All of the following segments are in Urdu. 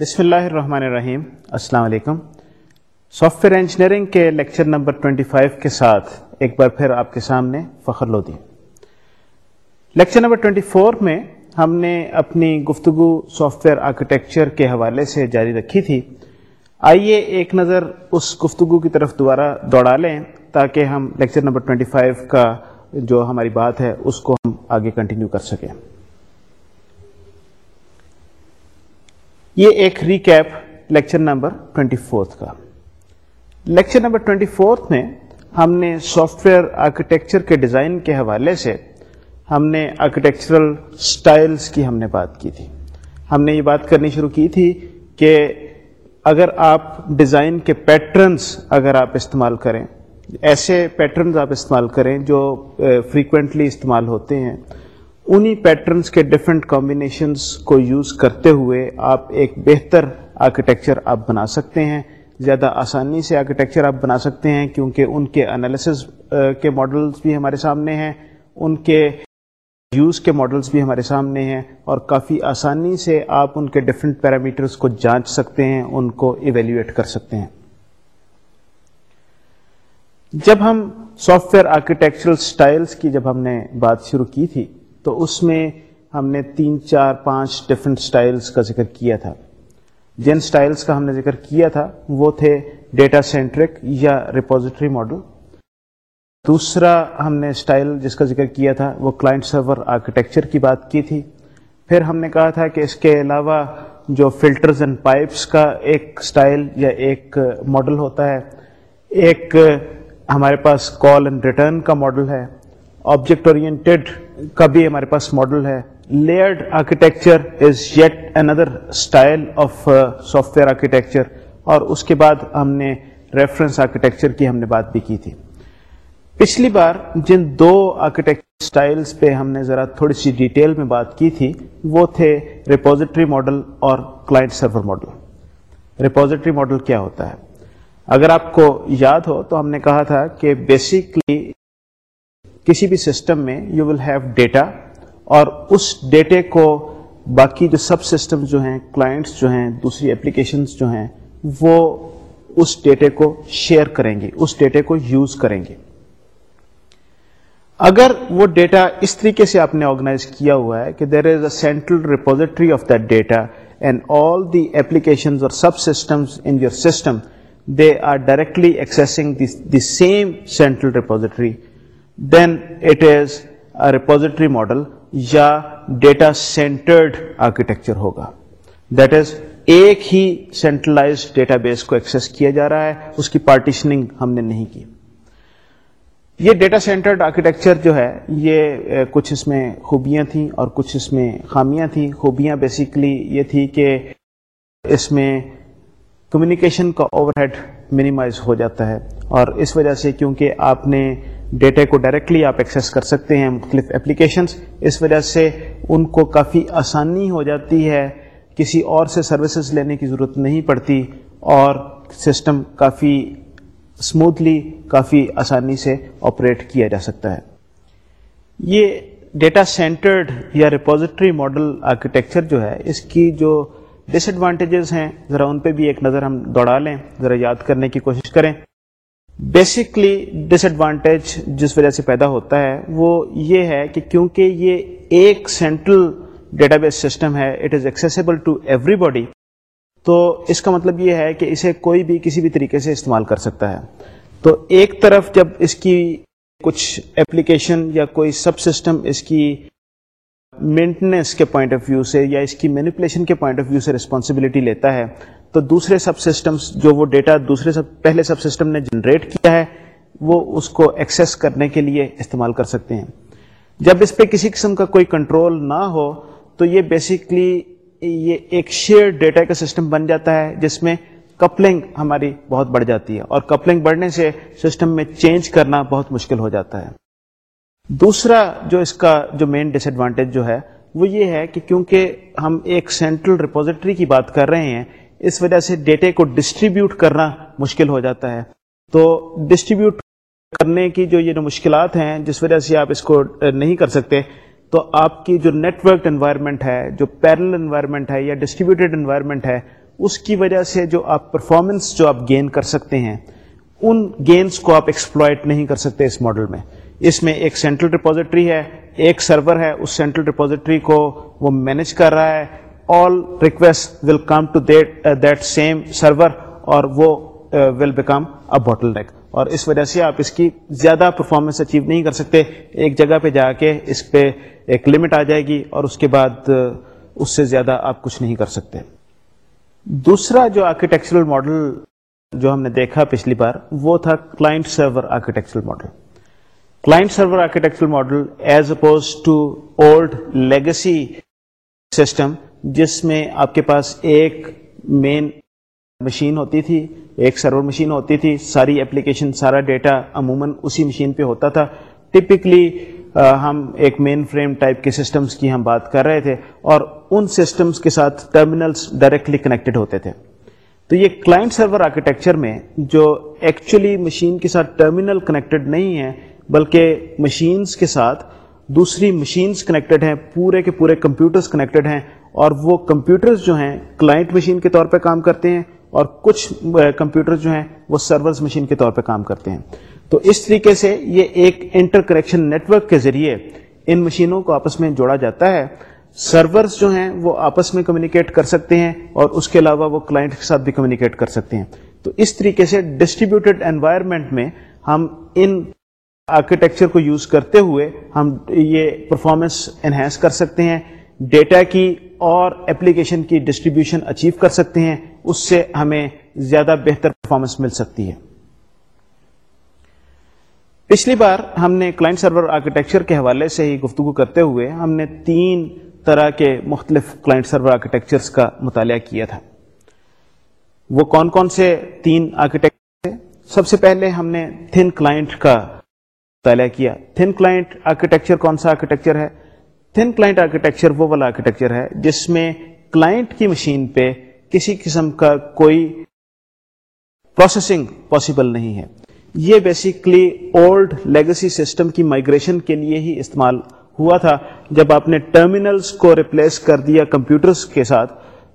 بسم اللہ الرحمن الرحیم۔ السلام علیکم۔ سافٹ ویئر انجینئرنگ کے لیکچر نمبر 25 کے ساتھ ایک بار پھر آپ کے سامنے فخر لودھی لیکچر نمبر 24 میں ہم نے اپنی گفتگو سافٹ ویئر آرکیٹیکچر کے حوالے سے جاری رکھی تھی۔ آئیے ایک نظر اس گفتگو کی طرف دوبارہ دوڑا لیں تاکہ ہم لیکچر نمبر 25 کا جو ہماری بات ہے اس کو ہم آگے کنٹینیو کر سکیں۔ یہ ایک ریکیپ لیکچر نمبر 24 کا۔ لیکچر نمبر 24 میں ہم نے سافٹ ویئر آرکیٹیکچر کے ڈیزائن کے حوالے سے ہم نے آرکیٹیکچرل سٹائلز کی ہم نے بات کی تھی۔ ہم نے یہ بات کرنی شروع کی تھی کہ اگر آپ ڈیزائن کے پیٹرنس اگر آپ استعمال کریں، ایسے پیٹرنز آپ استعمال کریں جو eh, فریکوینٹلی استعمال ہوتے ہیں۔ انہی پیٹرنس کے ڈفرینٹ کمبینیشنس کو یوز کرتے ہوئے آپ ایک بہتر آرکیٹیکچر آپ بنا سکتے ہیں۔ زیادہ آسانی سے آرکیٹیکچر آپ بنا سکتے ہیں کیونکہ ان کے انالیسز کے ماڈلس بھی ہمارے سامنے ہیں، ان کے یوز کے ماڈلس بھی ہمارے سامنے ہیں اور کافی آسانی سے آپ ان کے ڈفرینٹ پیرامیٹرس کو جانچ سکتے ہیں، ان کو ایویلیویٹ کر سکتے ہیں۔ جب ہم سافٹ ویئر آرکیٹیکچرل سٹائلز کی جب ہم نے بات شروع کی تھی تو اس میں ہم نے تین، چار، پانچ ڈفرینٹ سٹائلز کا ذکر کیا تھا۔ جن سٹائلز کا ہم نے ذکر کیا تھا، وہ تھے ڈیٹا سینٹرک یا ریپوزیٹری ماڈل دوسرا ہم نے سٹائل جس کا ذکر کیا تھا، وہ کلائنٹ سرور آرکیٹیکچر کی بات کی تھی۔ پھر ہم نے کہا تھا کہ اس کے علاوہ جو فلٹرز اینڈ پائپس کا ایک سٹائل یا ایک ماڈل ہوتا ہے، ایک ہمارے پاس کال اینڈ ریٹرن کا ماڈل ہے۔ آبجیکٹ اورینٹیڈ کا بھی ہمارے پاس ماڈل ہے۔ Layered architecture is yet another style of software architecture اور اس کے بعد ہم نے ریفرنس آرکیٹیکچر کی ہم نے بات بھی کی تھی۔ پچھلی بار جن دو آرکیٹیکچر اسٹائلس پہ ہم نے ذرا تھوڑی سی ڈیٹیل میں بات کی تھی، وہ تھے ریپوزیٹری ماڈل اور client server model repository model کیا ہوتا ہے؟ اگر آپ کو یاد ہو تو ہم نے کہا تھا کہ بیسکلی کسی بھی سسٹم میں یو ول ہیو ڈیٹا اور اس ڈیٹے کو باقی جو سب سسٹم جو ہیں کلائنٹس جو ہیں، دوسری اپلیکیشنس جو ہیں، وہ اس ڈیٹے کو شیئر کریں گے، اس ڈیٹے کو یوز کریں گے۔ اگر وہ ڈیٹا اس طریقے سے آپ نے آرگنائز کیا ہوا ہے کہ there is a central repository of that data and all the application اور سب systems in your system they are directly accessing the same central repository then it is a repository model یا ڈیٹا سینٹرڈ آرکیٹیکچر ہوگا۔ دیٹ از ایک ہی سینٹرلائز ڈیٹا بیس کو ایکسس کیا جا رہا ہے، اس کی پارٹیشننگ ہم نے نہیں کی۔ یہ ڈیٹا سینٹرڈ آرکیٹیکچر جو ہے، یہ کچھ اس میں خوبیاں تھیں اور کچھ اس میں خامیاں تھیں۔ خوبیاں بیسیکلی یہ تھی کہ اس میں کمیونیکیشن کا اوور ہیڈ منیمائز ہو جاتا ہے۔ اور اس وجہ سے کیونکہ آپ نے ڈیٹا کو ڈائریکٹلی آپ ایکسیس کر سکتے ہیں مختلف اپلیکیشنس اس وجہ سے ان کو کافی آسانی ہو جاتی ہے، کسی اور سے سروسز لینے کی ضرورت نہیں پڑتی اور سسٹم کافی اسموتھلی کافی آسانی سے آپریٹ کیا جا سکتا ہے۔ یہ ڈیٹا سینٹرڈ یا ریپوزیٹری ماڈل آرکیٹیکچر جو ہے، اس کی جو ڈس ایڈوانٹیجز ہیں، ذرا ان پہ بھی ایک نظر ہم دوڑا لیں، ذرا یاد کرنے کی کوشش کریں۔ بیسکلی ڈس ایڈوانٹیج جس وجہ سے پیدا ہوتا ہے وہ یہ ہے کہ کیونکہ یہ ایک سینٹرل ڈیٹا بیس سسٹم ہے it is accessible to everybody تو اس کا مطلب یہ ہے کہ اسے کوئی بھی کسی بھی طریقے سے استعمال کر سکتا ہے۔ تو ایک طرف جب اس کی کچھ اپلیکیشن یا کوئی سب سسٹم اس کی مینٹننس کے پوائنٹ آف ویو سے یا اس کی مینیپولیشن کے پوائنٹ آف ویو سے ریسپانسبلٹی لیتا ہے تو دوسرے سب سسٹمس جو وہ ڈیٹا دوسرے سب پہلے سب سسٹم نے جنریٹ کیا ہے، وہ اس کو ایکسیس کرنے کے لیے استعمال کر سکتے ہیں۔ جب اس پہ کسی قسم کا کوئی کنٹرول نہ ہو، تو یہ بیسکلی یہ ایک شیئر ڈیٹا کا سسٹم بن جاتا ہے، جس میں کپلنگ ہماری بہت بڑھ جاتی ہے اور کپلنگ بڑھنے سے سسٹم میں چینج کرنا بہت مشکل ہو جاتا ہے۔ دوسرا جو اس کا جو مین ڈس ایڈوانٹیج جو ہے، وہ یہ ہے کہ کیونکہ ہم ایک سینٹرل ریپوزیٹری کی بات کر رہے ہیں اس وجہ سے ڈیٹے کو ڈسٹریبیوٹ کرنا مشکل ہو جاتا ہے۔ تو ڈسٹریبیوٹ کرنے کی جو یہ جو مشکلات ہیں، جس وجہ سے آپ اس کو نہیں کر سکتے، تو آپ کی جو نیٹورک انوائرمنٹ ہے، جو پیرل انوائرمنٹ ہے یا ڈسٹریبیوٹیڈ انوائرمنٹ ہے، اس کی وجہ سے جو آپ پرفارمنس جو آپ گین کر سکتے ہیں، ان گینس کو آپ ایکسپلوئٹ نہیں کر سکتے اس ماڈل میں۔ اس میں ایک سینٹرل ریپوزیٹری ہے، ایک سرور ہے، اس سینٹرل ریپوزیٹری کو وہ مینج کر رہا ہے all request will come to that same server اور وہ ول بیکم اے بوٹل نیک اور اس وجہ سے آپ اس کی زیادہ پرفارمنس اچیو نہیں کر سکتے۔ ایک جگہ پہ جا کے اس پہ ایک لمٹ آ جائے گی اور اس کے بعد uh, اس سے زیادہ آپ کچھ نہیں کر سکتے۔ دوسرا جو آرکیٹیکچرل ماڈل جو ہم نے دیکھا پچھلی بار، وہ تھا client server architectural model client server architectural model as oppose to old legacy system جس میں آپ کے پاس ایک مین مشین ہوتی تھی، ایک سرور مشین ہوتی تھی، ساری اپلیکیشن سارا ڈیٹا عموماً اسی مشین پہ ہوتا تھا۔ ٹپکلی ہم ایک مین فریم ٹائپ کے سسٹمز کی ہم بات کر رہے تھے اور ان سسٹمز کے ساتھ ٹرمینلز ڈائریکٹلی کنیکٹڈ ہوتے تھے۔ تو یہ کلائنٹ سرور آرکیٹیکچر میں جو ایکچولی مشین کے ساتھ ٹرمینل کنیکٹڈ نہیں ہے، بلکہ مشینز کے ساتھ دوسری مشینز کنیکٹڈ ہیں، پورے کے پورے کمپیوٹرز کنیکٹڈ ہیں۔ اور وہ کمپیوٹرز جو ہیں کلائنٹ مشین کے طور پہ کام کرتے ہیں اور کچھ کمپیوٹر جو ہیں وہ سرورز مشین کے طور پہ کام کرتے ہیں۔ تو اس طریقے سے یہ ایک انٹر کریکشن نیٹورک کے ذریعے ان مشینوں کو آپس میں جوڑا جاتا ہے۔ سرورز جو ہیں وہ آپس میں کمیونیکیٹ کر سکتے ہیں اور اس کے علاوہ وہ کلائنٹ کے ساتھ بھی کمیونیکیٹ کر سکتے ہیں۔ تو اس طریقے سے ڈسٹریبیوٹیڈ انوائرمنٹ میں ہم ان آرکیٹیکچر کو یوز کرتے ہوئے ہم یہ پرفارمنس انہینس کر سکتے ہیں۔ ڈیٹا کی اور اپلیکیشن کی ڈسٹریبیوشن اچیو کر سکتے ہیں، اس سے ہمیں زیادہ بہتر پرفارمنس مل سکتی ہے۔ پچھلی بار ہم نے کلائنٹ سرور آرکیٹیکچر کے حوالے سے ہی گفتگو کرتے ہوئے ہم نے تین طرح کے مختلف کلائنٹ سرور آرکیٹیکچرس کا مطالعہ کیا تھا۔ وہ کون کون سے تین آرکیٹیکچر تھے؟ سب سے پہلے ہم نے تھن کلائنٹ کا مطالعہ کیا۔ تھن کلائنٹ آرکیٹیکچر کون سا آرکیٹیکچر ہے؟ تھن کلائنٹ آرکیٹیکچر وہ والا آرکیٹیکچر ہے جس میں کلائنٹ کی مشین پہ کسی قسم کا کوئی پروسیسنگ پاسبل نہیں ہے۔ یہ بیسیکلی اولڈ لیگسی سسٹم کی مائگریشن کے لیے ہی استعمال ہوا تھا۔ جب آپ نے ٹرمینلس کو ریپلیس کر دیا کمپیوٹرز کے ساتھ،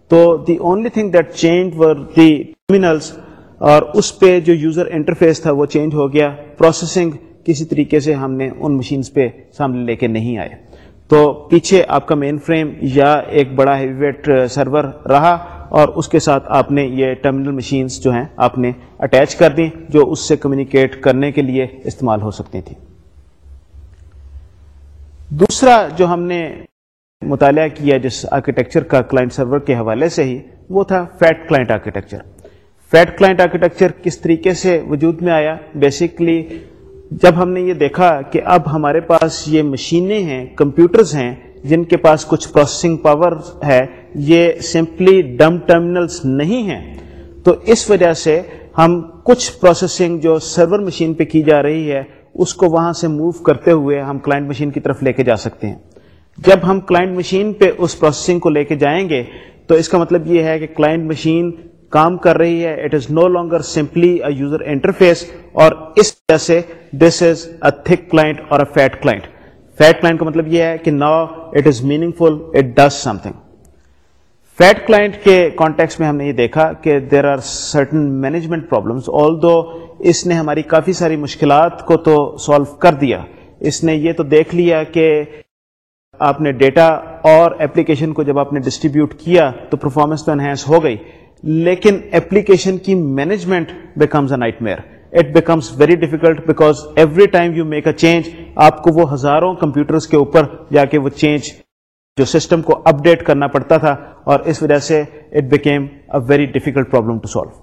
تو the only thing that change were the terminals اور اس پہ جو یوزر انٹرفیس تھا وہ چینج ہو گیا۔ پروسیسنگ کسی طریقے سے ہم نے ان مشینز پہ سامنے لے کے نہیں آئے۔ تو پیچھے آپ کا مین فریم یا ایک بڑا ہیوی ویٹ سرور رہا اور اس کے ساتھ آپ نے یہ ٹرمینل مشینز جو ہیں آپ نے اٹیچ کر دیں جو اس سے کمیونیکیٹ کرنے کے لیے استعمال ہو سکتی تھیں۔ دوسرا جو ہم نے مطالعہ کیا جس آرکیٹیکچر کا کلائنٹ سرور کے حوالے سے ہی، وہ تھا fat client architecture fat client architecture کس طریقے سے وجود میں آیا؟ بیسکلی جب ہم نے یہ دیکھا کہ اب ہمارے پاس یہ مشینیں ہیں، کمپیوٹرز ہیں، جن کے پاس کچھ پروسیسنگ پاور ہے، یہ سمپلی ڈم ٹرمینلز نہیں ہیں۔ تو اس وجہ سے ہم کچھ پروسیسنگ جو سرور مشین پہ کی جا رہی ہے، اس کو وہاں سے موو کرتے ہوئے ہم کلائنٹ مشین کی طرف لے کے جا سکتے ہیں۔ جب ہم کلائنٹ مشین پہ اس پروسیسنگ کو لے کے جائیں گے، تو اس کا مطلب یہ ہے کہ کلائنٹ مشین کام کر رہی ہے it is no longer simply a user interface اور اس وجہ سے this is a thick client اور a fat client fat client کا مطلب یہ ہے کہ now it is meaningful it does something fat client کے کانٹیکس میں ہم نے یہ دیکھا کہ there are certain management problems although اس نے ہماری کافی ساری مشکلات کو تو سالو کر دیا. اس نے یہ تو دیکھ لیا کہ آپ نے ڈیٹا اور اپلیکیشن کو جب آپ نے ڈسٹریبیوٹ کیا تو پرفارمنس تو انہینس ہو گئی. لیکن اپلیکیشن کی management becomes a nightmare it becomes very difficult because every time you make a change آپ کو وہ ہزاروں کمپیوٹرز کے اوپر جا کے وہ چینج جو سسٹم کو اپ ڈیٹ کرنا پڑتا تھا اور اس وجہ سے it became a very difficult problem to solve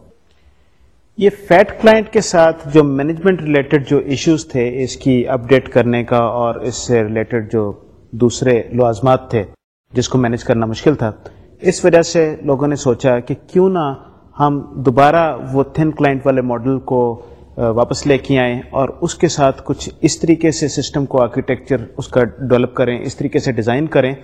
یہ فیٹ کلائنٹ کے ساتھ جو مینجمنٹ ریلیٹڈ جو ایشوز تھے اس کی اپ ڈیٹ کرنے کا اور اس سے ریلیٹڈ جو دوسرے لوازمات تھے جس کو مینج کرنا مشکل تھا اس وجہ سے لوگوں نے سوچا کہ کیوں نہ ہم دوبارہ وہ تھن کلائنٹ والے ماڈل کو واپس لے کے آئیں اور اس کے ساتھ کچھ اس طریقے سے سسٹم کو آرکیٹیکچر اس کا ڈیولپ کریں، اس طریقے سے ڈیزائن کریں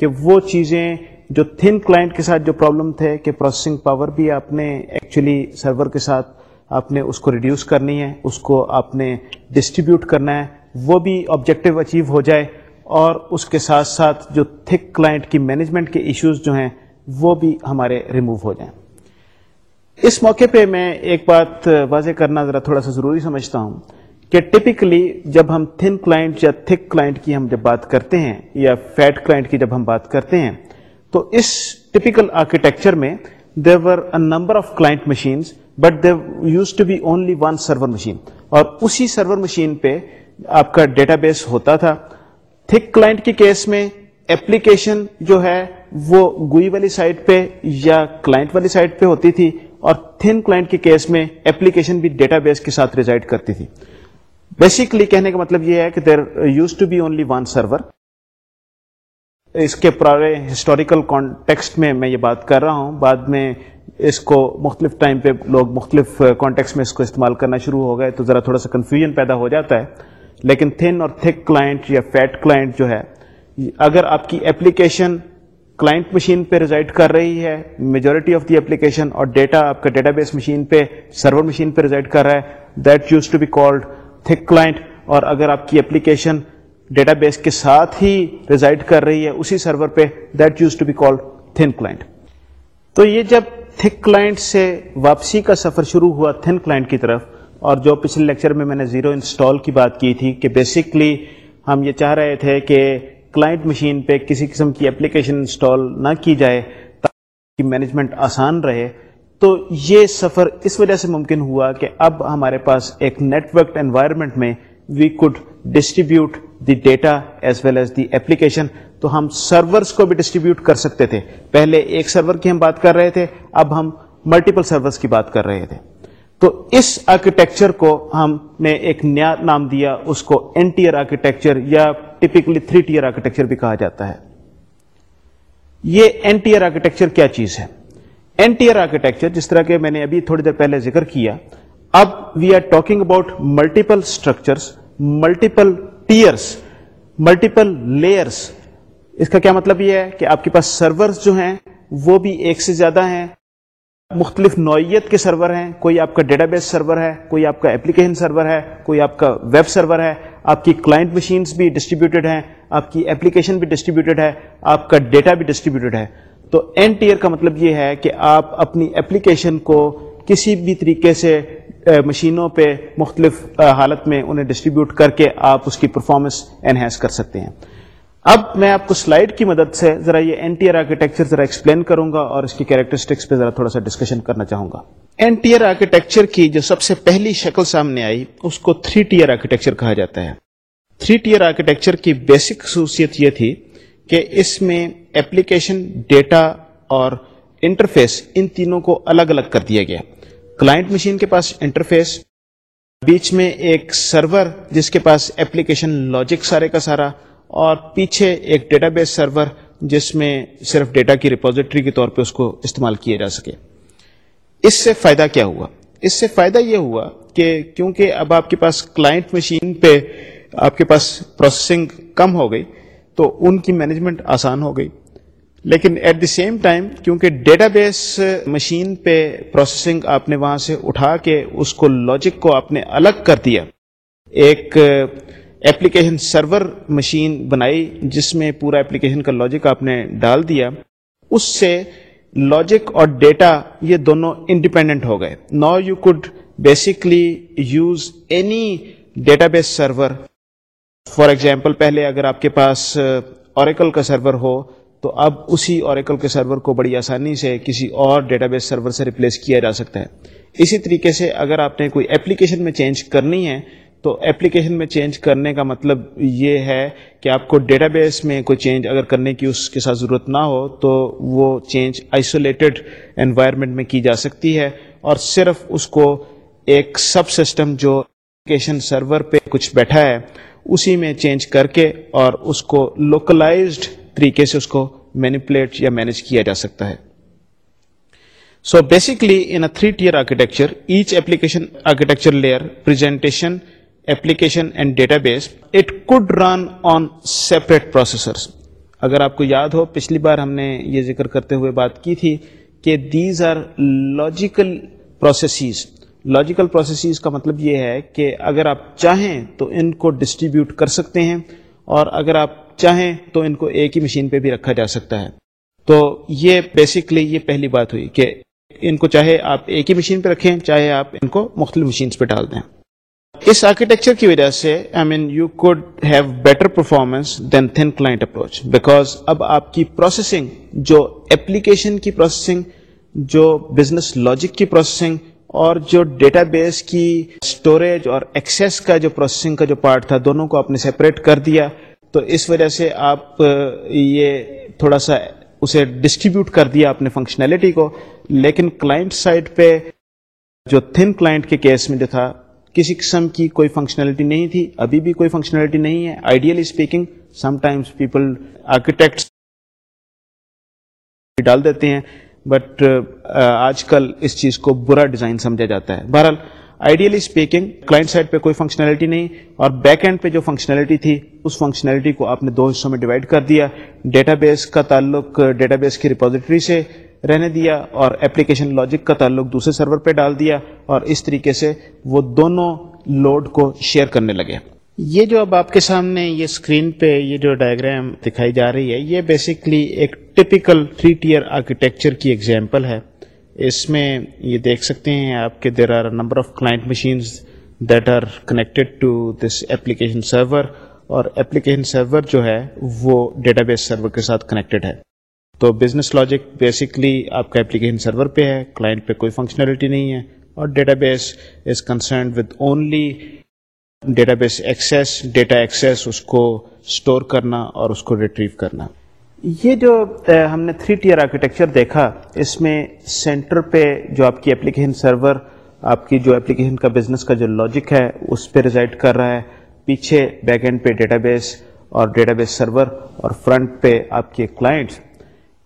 کہ وہ چیزیں جو تھن کلائنٹ کے ساتھ جو پرابلم تھے کہ پروسیسنگ پاور بھی آپ نے ایکچولی سرور کے ساتھ آپ نے اس کو ریڈیوس کرنی ہے، اس کو آپ نے ڈسٹریبیوٹ کرنا ہے، وہ بھی آبجیکٹو اچیو ہو جائے اور اس کے ساتھ ساتھ جو تھک کلائنٹ کی مینجمنٹ کے ایشوز جو ہیں وہ بھی ہمارے ریموو ہو جائیں۔ اس موقع پہ میں ایک بات واضح کرنا ذرا تھوڑا سا ضروری سمجھتا ہوں کہ ٹپکلی جب ہم تھن کلائنٹ یا تھک کلائنٹ کی ہم جب بات کرتے ہیں یا فیٹ کلائنٹ کی جب ہم بات کرتے ہیں، تو اس ٹپیکل آرکیٹیکچر میں there were a number of client machines but there used to be only one server machine اور اسی سرور مشین پہ آپ کا ڈیٹا بیس ہوتا تھا۔ تھک کلائنٹ کے کیس میں ایپلیکیشن جو ہے وہ گوئی والی سائٹ پہ یا کلائنٹ والی سائٹ پہ ہوتی تھی۔ اور تھن کلائنٹ کے کیس میں ایپلیکیشن بھی ڈیٹا بیس کے ساتھ ریزائڈ کرتی تھی۔ بیسکلی کہنے کا مطلب یہ ہے کہ there used to be only one server اس کے پرارے ہسٹوریکل کانٹیکسٹ میں میں یہ بات کر رہا ہوں۔ بعد میں اس کو مختلف ٹائم پہ لوگ مختلف کانٹیکس میں اس کو استعمال کرنا شروع ہو گئے تو ذرا تھوڑا سا کنفیوژن پیدا ہو جاتا ہے۔ لیکن تھن اور تھک کلائنٹ یا فیٹ کلائنٹ جو ہے، اگر آپ کی ایپلیکیشن کلائنٹ مشین پہ ریزائڈ کر رہی ہے میجورٹی آف دی ایپلیکیشن اور ڈیٹا آپ کا ڈیٹا بیس مشین پہ سرور مشین پہ ریزائڈ کر رہا ہے۔ That used to be called thick client اور اگر آپ کی اپلیکیشن ڈیٹا بیس کے ساتھ ہی ریزائڈ کر رہی ہے اسی سرور پہ that used to be called thin client تو یہ جب تھک کلائنٹ سے واپسی کا سفر شروع ہوا تھن کلائنٹ کی طرف، اور جو پچھلے لیکچر میں میں نے زیرو انسٹال کی بات کی تھی کہ بیسکلی ہم یہ چاہ رہے تھے کہ کلائنٹ مشین پہ کسی قسم کی اپلیکیشن انسٹال نہ کی جائے تاکہ مینجمنٹ آسان رہے، تو یہ سفر اس وجہ سے ممکن ہوا کہ اب ہمارے پاس ایک نیٹورک انوائرمنٹ میں we could distribute the data as well as the application تو ہم سرورس کو بھی ڈسٹریبیوٹ کر سکتے تھے۔ پہلے ایک سرور کی ہم بات کر رہے تھے، اب ہم ملٹیپل سرورس کی بات کر رہے تھے۔ تو اس آرکیٹیکچر کو ہم نے ایک نیا نام دیا، اس کو این ٹیئر آرکیٹیکچر یا ٹپکلی تھری ٹیئر آرکیٹیکچر بھی کہا جاتا ہے۔ یہ این ٹیئر آرکیٹیکچر کیا چیز ہے؟ این ٹیئر آرکیٹیکچر جس طرح کے میں نے ابھی تھوڑی دیر پہلے ذکر کیا، اب we are talking about multiple structure multiple tiers multiple layers اس کا کیا مطلب یہ ہے کہ آپ کے پاس سرور جو ہیں، وہ بھی ایک سے زیادہ ہیں۔ مختلف نوعیت کے سرور ہیں، کوئی آپ کا ڈیٹا بیس سرور ہے، کوئی آپ کا اپلیکیشن سرور ہے، کوئی آپ کا ویب سرور ہے۔ آپ کی کلائنٹ مشینس بھی ڈسٹریبیوٹیڈ ہیں، آپ کی اپلیکیشن بھی ڈسٹریبیوٹیڈ ہے، آپ کا ڈیٹا بھی ڈسٹریبیوٹیڈ ہے. تو این ٹیئر کا مطلب یہ ہے کہ آپ اپنی اپلیکیشن کو کسی بھی طریقے سے مشینوں پہ مختلف حالت میں انہیں ڈسٹریبیوٹ کر کے آپ اس کی پرفارمنس انہینس کر سکتے ہیں۔ اب میں آپ کو سلائڈ کی مدد سے ذرا یہ این ٹی آر آرکیٹیکچر ذرا ایکسپلین کروں گا اور اس کی کیریکٹرسٹکس پہ ذرا تھوڑا سا ڈسکشن کرنا چاہوں گا۔ این ٹی آر آرکیٹیکچر کی جو سب سے پہلی شکل سامنے آئی، اس کو تھری ٹی آر آرکیٹیکچر کہا جاتا ہے۔ تھری ٹی آر آرکیٹیکچر کی بیسک خصوصیت یہ تھی کہ اس میں ایپلیکیشن ڈیٹا اور انٹرفیس ان تینوں کو الگ الگ کر دیا گیا۔ کلائنٹ مشین کے پاس انٹرفیس بیچ میں ایک سرور جس کے پاس ایپلیکیشن لاجک سارے کا سارا اور پیچھے ایک ڈیٹا بیس سرور جس میں صرف ڈیٹا کی ریپوزیٹری کے طور پہ اس کو استعمال کیا جا سکے۔ اس سے فائدہ کیا ہوا؟ اس سے فائدہ یہ ہوا کہ کیونکہ اب آپ کے پاس کلائنٹ مشین پہ آپ کے پاس پروسیسنگ کم ہو گئی، تو ان کی مینجمنٹ آسان ہو گئی۔ لیکن ایٹ دی سیم ٹائم کیونکہ ڈیٹا بیس مشین پہ پروسیسنگ آپ نے وہاں سے اٹھا کے اس کو لاجک کو آپ نے الگ کر دیا۔ ایک ایپلیکیشن سرور مشین بنائی جس میں پورا ایپلیکیشن کا لاجک آپ نے ڈال دیا، اس سے لاجک اور ڈیٹا یہ دونوں انڈیپینڈنٹ ہو گئے۔ Now you could basically use any database server for example پہلے اگر آپ کے پاس اوریکل کا سرور ہو، تو اب اسی اوریکل کے سرور کو بڑی آسانی سے کسی اور ڈیٹا بیس سرور سے ریپلیس کیا جا سکتا ہے۔ اسی طریقے سے اگر آپ نے کوئی اپلیکیشن میں چینج کرنی ہے تو اپلیکیشن میں چینج کرنے کا مطلب یہ ہے کہ آپ کو ڈیٹا بیس میں کوئی چینج اگر کرنے کی اس کے ساتھ ضرورت نہ ہو تو وہ چینج آئسولیٹڈ انوائرمنٹ میں کی جا سکتی ہے اور صرف اس کو ایک سب سسٹم جو اپلیکیشن سرور پہ کچھ بیٹھا ہے، اسی میں چینج کر کے اور اس کو لوکلائزڈ طریقے سے اس کو مینیپولیٹ یا مینج کیا جا سکتا ہے۔ So basically in three tier architecture each application architecture layer presentation application and database it could run on separate processor اگر آپ کو یاد ہو، پچھلی بار ہم نے یہ ذکر کرتے ہوئے بات کی تھی کہ these are logical processes logical processes کا مطلب یہ ہے کہ اگر آپ چاہیں تو ان کو ڈسٹریبیوٹ کر سکتے ہیں اور اگر آپ چاہیں تو ان کو ایک ہی مشین پہ بھی رکھا جا سکتا ہے۔ تو یہ بیسکلی یہ پہلی بات ہوئی کہ ان کو چاہے آپ ایک ہی مشین پہ رکھیں، چاہے آپ ان کو مختلف مشینس پہ ڈال دیں۔ اس آرکیٹیکچر کی وجہ سے I mean you could have better performance than thin client approach because اب آپ کی پروسیسنگ جو اپلیکیشن کی پروسیسنگ جو بزنس لاجک کی پروسیسنگ اور جو ڈیٹا بیس کی اسٹوریج اور ایکسیس کا جو پروسیسنگ کا جو پارٹ تھا، دونوں کو آپ نے سیپریٹ کر دیا. تو اس وجہ سے آپ یہ تھوڑا سا اسے ڈسٹریبیوٹ کر دیا اپنے فنکشنلٹی کو. لیکن کلائنٹ سائڈ پہ جو تھن کلائنٹ کے کیس میں جو تھا کسی قسم کی کوئی فنکشنلٹی نہیں تھی، ابھی بھی کوئی فنکشنلٹی نہیں ہے۔ Ideally speaking sometimes people architect ڈال دیتے ہیں بٹ آج کل اس چیز کو برا ڈیزائن سمجھا جاتا ہے۔ بہرحال آئیڈیلی اسپیکنگ کلائنٹ سائڈ پہ کوئی فنکشنلٹی نہیں، اور بیک اینڈ پہ جو فنکشنلٹی تھی، اس فنکشنلٹی کو آپ نے دو حصوں میں ڈیوائڈ کر دیا۔ ڈیٹا بیس کا تعلق ڈیٹا بیس کی ریپوزیٹری سے رہنے دیا اور اپلیکیشن لاجک کا تعلق دوسرے سرور پہ ڈال دیا اور اس طریقے سے وہ دونوں لوڈ کو شیئر کرنے لگے۔ یہ جو اب آپ کے سامنے یہ اسکرین پہ یہ جو ڈائگرام دکھائی جا رہی ہے، یہ بیسکلی ایک ٹپیکل تھری ٹیئر آرکیٹیکچر کی ایگزامپل ہے۔ اس میں یہ دیکھ سکتے ہیں آپ کے there are number of client machines that are connected to this application server اور ایپلیکیشن سرور جو ہے وہ ڈیٹا بیس سرور کے ساتھ کنیکٹڈ ہے۔ تو بزنس لاجک بیسکلی آپ کا اپلیکیشن سرور پہ ہے کلائنٹ پہ کوئی فنکشنلٹی نہیں ہے، اور database is concerned with only database access data access اس کو اسٹور کرنا اور اس کو ریٹریو کرنا. یہ جو ہم نے تھری ٹیئر آرکیٹیکچر دیکھا، اس میں سینٹر پہ جو آپ کی اپلیکیشن سرور آپ کی جو اپلیکیشن کا بزنس کا جو لاجک ہے، اس پہ ریزائڈ کر رہا ہے. پیچھے بیک اینڈ پہ ڈیٹا بیس اور ڈیٹا بیس سرور اور فرنٹ پہ آپ کے کلائنٹس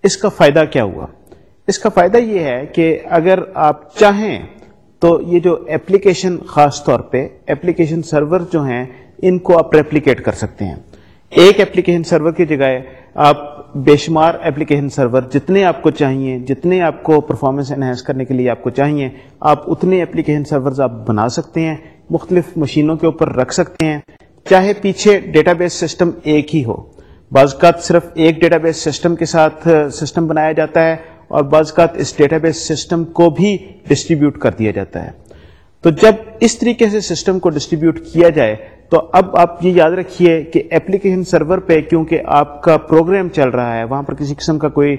اس کا فائدہ کیا ہوا؟ اس کا فائدہ یہ ہے کہ اگر آپ چاہیں تو یہ جو ایپلیکیشن خاص طور پہ ایپلیکیشن سرور جو ہیں، ان کو آپ ریپلیکیٹ کر سکتے ہیں۔ ایک ایپلیکیشن سرور کی جگہ آپ بے شمار ایپلیکیشن سرور جتنے آپ کو چاہیے، جتنے آپ کو پرفارمنس انہینس کرنے کے لیے آپ کو چاہیے، آپ اتنے ایپلیکیشن سرورز آپ بنا سکتے ہیں، مختلف مشینوں کے اوپر رکھ سکتے ہیں، چاہے پیچھے ڈیٹا بیس سسٹم ایک ہی ہو۔ بعض اوقات صرف ایک ڈیٹا بیس سسٹم کے ساتھ سسٹم بنایا جاتا ہے اور بعض اوقات اس ڈیٹا بیس سسٹم کو بھی ڈسٹریبیوٹ کر دیا جاتا ہے۔ تو جب اس طریقے سے سسٹم کو ڈسٹریبیوٹ کیا جائے، تو اب آپ یہ یاد رکھیے کہ اپلیکیشن سرور پہ کیونکہ آپ کا پروگرام چل رہا ہے، وہاں پر کسی قسم کا کوئی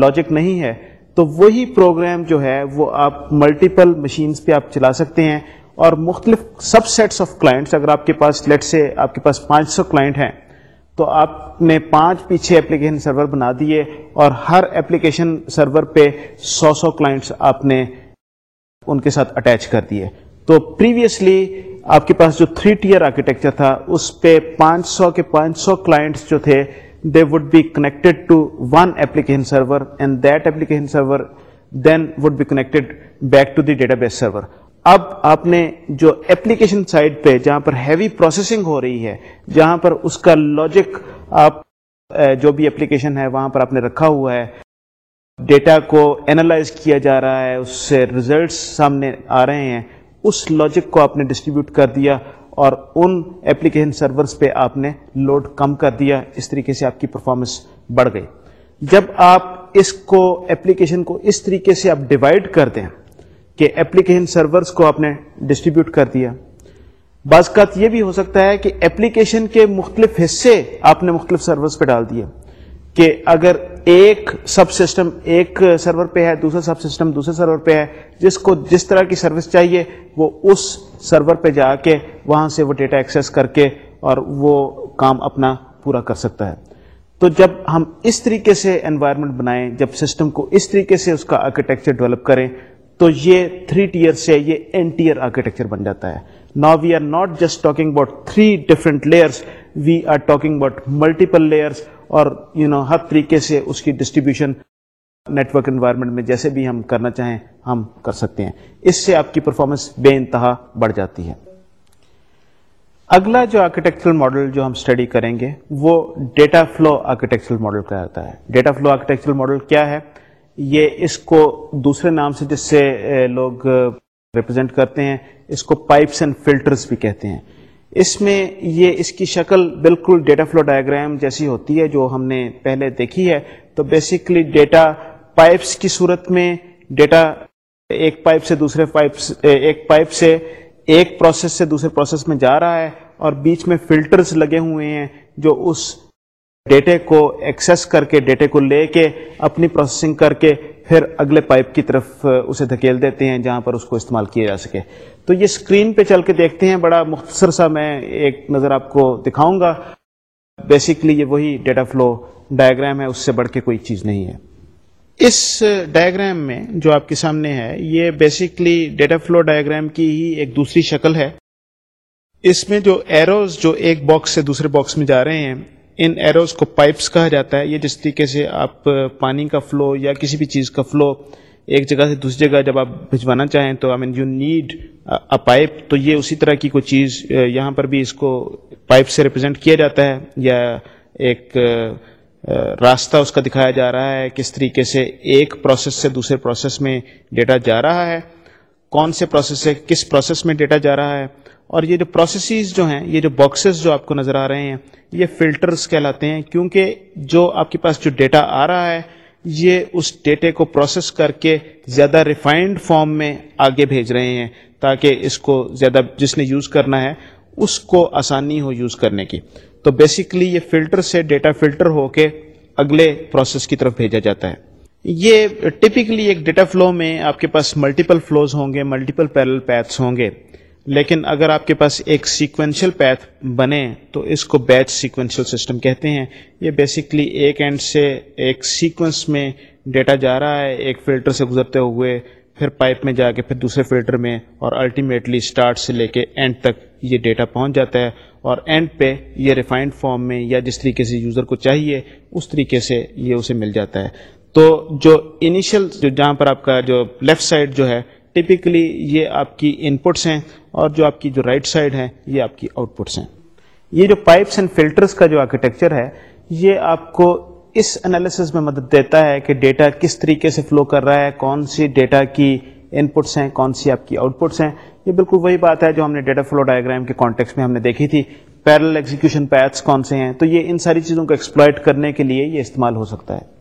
لاجک نہیں ہے، تو وہی پروگرام جو ہے، وہ آپ ملٹیپل مشینز پہ آپ چلا سکتے ہیں اور مختلف سب سیٹس آف کلائنٹس اگر آپ کے پاس لیٹ سے آپ کے پاس پانچ سو کلائنٹ ہیں تو آپ نے پانچ پیچھے اپلیکیشن سرور بنا دیے اور ہر اپلیکیشن سرور پہ سو سو کلائنٹس آپ نے ان کے ساتھ اٹیچ کر دیے۔ تو پریویسلی آپ کے پاس جو تھری ٹیئر آرکیٹیکچر تھا، اس پہ پانچ سو کے پانچ سو کلائنٹس جو تھے they would be connected to one application server and that application server then would be connected back to the database server اب آپ نے جو ایپلیکیشن سائٹ پہ جہاں پر ہیوی پروسیسنگ ہو رہی ہے، جہاں پر اس کا لاجک آپ جو بھی اپلیکیشن ہے، وہاں پر آپ نے رکھا ہوا ہے۔ ڈیٹا کو اینالائز کیا جا رہا ہے، اس سے ریزلٹس سامنے آ رہے ہیں۔ اس لاجک کو آپ نے ڈسٹریبیوٹ کر دیا اور ان ایپلیکیشن سرورز پہ آپ نے لوڈ کم کر دیا۔ اس طریقے سے آپ کی پرفارمنس بڑھ گئی۔ جب آپ اس کو ایپلیکیشن کو اس طریقے سے آپ ڈیوائڈ کر دیں کہ اپلیکیشن سرورز کو آپ نے ڈسٹریبیوٹ کر دیا۔ بعض کا یہ بھی ہو سکتا ہے کہ اپلیکیشن کے مختلف حصے آپ نے مختلف سرورز پہ ڈال دیے کہ اگر ایک سب سسٹم ایک سرور پہ ہے، دوسرا سب سسٹم دوسرے سرور پہ ہے، جس کو جس طرح کی سروس چاہیے، وہ اس سرور پہ جا کے وہاں سے وہ ڈیٹا ایکسیس کر کے اور وہ کام اپنا پورا کر سکتا ہے۔ تو جب ہم اس طریقے سے انوائرمنٹ بنائیں، جب سسٹم کو اس طریقے سے اس کا آرکیٹیکچر ڈیولپ کریں تو یہ تھری ٹیئر سے یہ این ٹیئر آرکیٹیکچر بن جاتا ہے۔ نا we are not just talking about three different layers we are talking about multiple layers اور یو نو ہر طریقے سے اس کی ڈسٹریبیوشن نیٹورک انوائرمنٹ میں جیسے بھی ہم کرنا چاہیں ہم کر سکتے ہیں۔ اس سے آپ کی پرفارمنس بے انتہا بڑھ جاتی ہے۔ اگلا جو آرکیٹیکچرل ماڈل جو ہم اسٹڈی کریں گے وہ ڈیٹا فلو آرکیٹیکچرل ماڈل کہتا ہے۔ ڈیٹا فلو آرکیٹیکچرل ماڈل کیا ہے؟ یہ اس کو دوسرے نام سے جس سے لوگ ریپرزینٹ کرتے ہیں، اس کو پائپس اینڈ فلٹرز بھی کہتے ہیں۔ اس میں یہ اس کی شکل بالکل ڈیٹا فلو ڈائگرام جیسی ہوتی ہے جو ہم نے پہلے دیکھی ہے۔ تو بیسکلی ڈیٹا پائپس کی صورت میں ڈیٹا ایک پائپ سے دوسرے پائپ ایک پائپ سے ایک پروسیس سے دوسرے پروسیس میں جا رہا ہے اور بیچ میں فلٹرز لگے ہوئے ہیں جو اس ڈیٹے کو ایکسس کر کے ڈیٹے کو لے کے اپنی پروسیسنگ کر کے پھر اگلے پائپ کی طرف اسے دھکیل دیتے ہیں جہاں پر اس کو استعمال کیا جا سکے۔ تو یہ اسکرین پہ چل کے دیکھتے ہیں، بڑا مختصر سا میں ایک نظر آپ کو دکھاؤں گا۔ بیسکلی یہ وہی ڈیٹا فلو ڈائگرام ہے، اس سے بڑھ کے کوئی چیز نہیں ہے۔ اس ڈائگرام میں جو آپ کے سامنے ہے، یہ بیسکلی ڈیٹا فلو ڈائگرام کی ہی ایک دوسری شکل ہے۔ اس میں جو ایروز جو ایک باکس سے دوسرے باکس میں جا رہے ہیں ان ایروز کو پائپس کہا جاتا ہے، یہ جس طریقے سے آپ پانی کا فلو یا کسی بھی چیز کا فلو ایک جگہ سے دوسری جگہ جب آپ بھجوانا چاہیں تو I mean you need a pipe تو یہ اسی طرح کی کوئی چیز یہاں پر بھی اس کو پائپ سے ریپرزینٹ کیا جاتا ہے یا ایک راستہ اس کا دکھایا جا رہا ہے کس طریقے سے ایک پروسیس سے دوسرے پروسیس میں ڈیٹا جا رہا ہے، کون سے پروسیس سے کس پروسیس میں ڈیٹا جا رہا ہے اور یہ جو پروسیسز جو ہیں، یہ جو باکسز جو آپ کو نظر آ رہے ہیں، یہ فلٹرز کہلاتے ہیں کیونکہ جو آپ کے پاس جو ڈیٹا آ رہا ہے، یہ اس ڈیٹے کو پروسیس کر کے زیادہ ریفائنڈ فارم میں آگے بھیج رہے ہیں تاکہ اس کو زیادہ جس نے یوز کرنا ہے، اس کو آسانی ہو یوز کرنے کی۔ تو بیسکلی یہ فلٹر سے ڈیٹا فلٹر ہو کے اگلے پروسیس کی طرف بھیجا جاتا ہے۔ یہ ٹپکلی ایک ڈیٹا فلو میں آپ کے پاس ملٹیپل فلوز ہوں گے ملٹیپل پیرل پیتھس ہوں گے۔ لیکن اگر آپ کے پاس ایک سیکوینشل پیتھ بنے تو اس کو بیچ سیکوینشل سسٹم کہتے ہیں۔ یہ بیسکلی ایک اینڈ سے ایک سیکوینس میں ڈیٹا جا رہا ہے، ایک فلٹر سے گزرتے ہوئے، پھر پائپ میں جا کے پھر دوسرے فلٹر میں، اور الٹیمیٹلی اسٹارٹ سے لے کے اینڈ تک یہ ڈیٹا پہنچ جاتا ہے۔ اور اینڈ پہ یہ ریفائنڈ فارم میں یا جس طریقے سے یوزر کو چاہیے، اس طریقے سے یہ اسے مل جاتا ہے۔ تو جو انیشل جو جہاں پر آپ کا جو لیفٹ سائڈ جو ہے ٹپکلی یہ آپ کی ان پٹس ہیں اور جو آپ کی جو رائٹ سائڈ ہے یہ آپ کی آؤٹ پٹس ہیں. یہ جو پائپس اینڈ فلٹرس کا جو آرکیٹیکچر ہے، یہ آپ کو اس انالیسز میں مدد دیتا ہے کہ ڈیٹا کس طریقے سے فلو کر رہا ہے، کون سی ڈیٹا کی ان پٹس ہیں، کون سی آپ کی آؤٹ پٹس ہیں. یہ بالکل وہی بات ہے جو ہم نے ڈیٹا فلو ڈائگرام کے کانٹیکس میں ہم نے دیکھی تھی. پیرل ایگزیکشن پیتھس کون سے ہیں؟ تو یہ ان ساری چیزوں کو ایکسپلائٹ کرنے کے لیے یہ استعمال ہو سکتا ہے.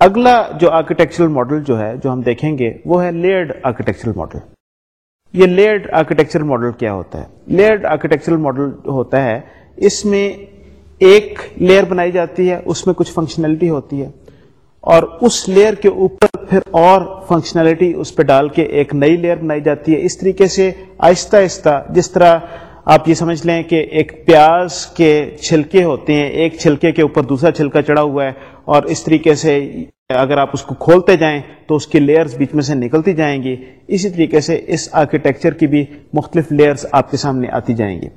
اگلا جو آرکیٹیکچرل ماڈل جو ہے، جو ہم دیکھیں گے، وہ ہے لیئرڈ آرکیٹیکچرل ماڈل یہ لیئرڈ آرکیٹیکچرل ماڈل کیا ہوتا ہے؟ لیئرڈ آرکیٹیکچرل ماڈل ہوتا ہے، اس میں ایک لیئر بنائی جاتی ہے، اس میں کچھ فنکشنلٹی ہوتی ہے، اور اس لیئر کے اوپر پھر اور فنکشنلٹی اس پہ ڈال کے ایک نئی لیئر بنائی جاتی ہے۔ اس طریقے سے آہستہ آہستہ جس طرح آپ یہ سمجھ لیں کہ ایک پیاز کے چھلکے ہوتے ہیں، ایک چھلکے کے اوپر دوسرا چھلکا چڑھا ہوا ہے اور اس طریقے سے اگر آپ اس کو کھولتے جائیں تو اس کی لیئرز بیچ میں سے نکلتی جائیں گی۔ اسی طریقے سے اس آرکیٹیکچر کی بھی مختلف لیئرز آپ کے سامنے آتی جائیں گی۔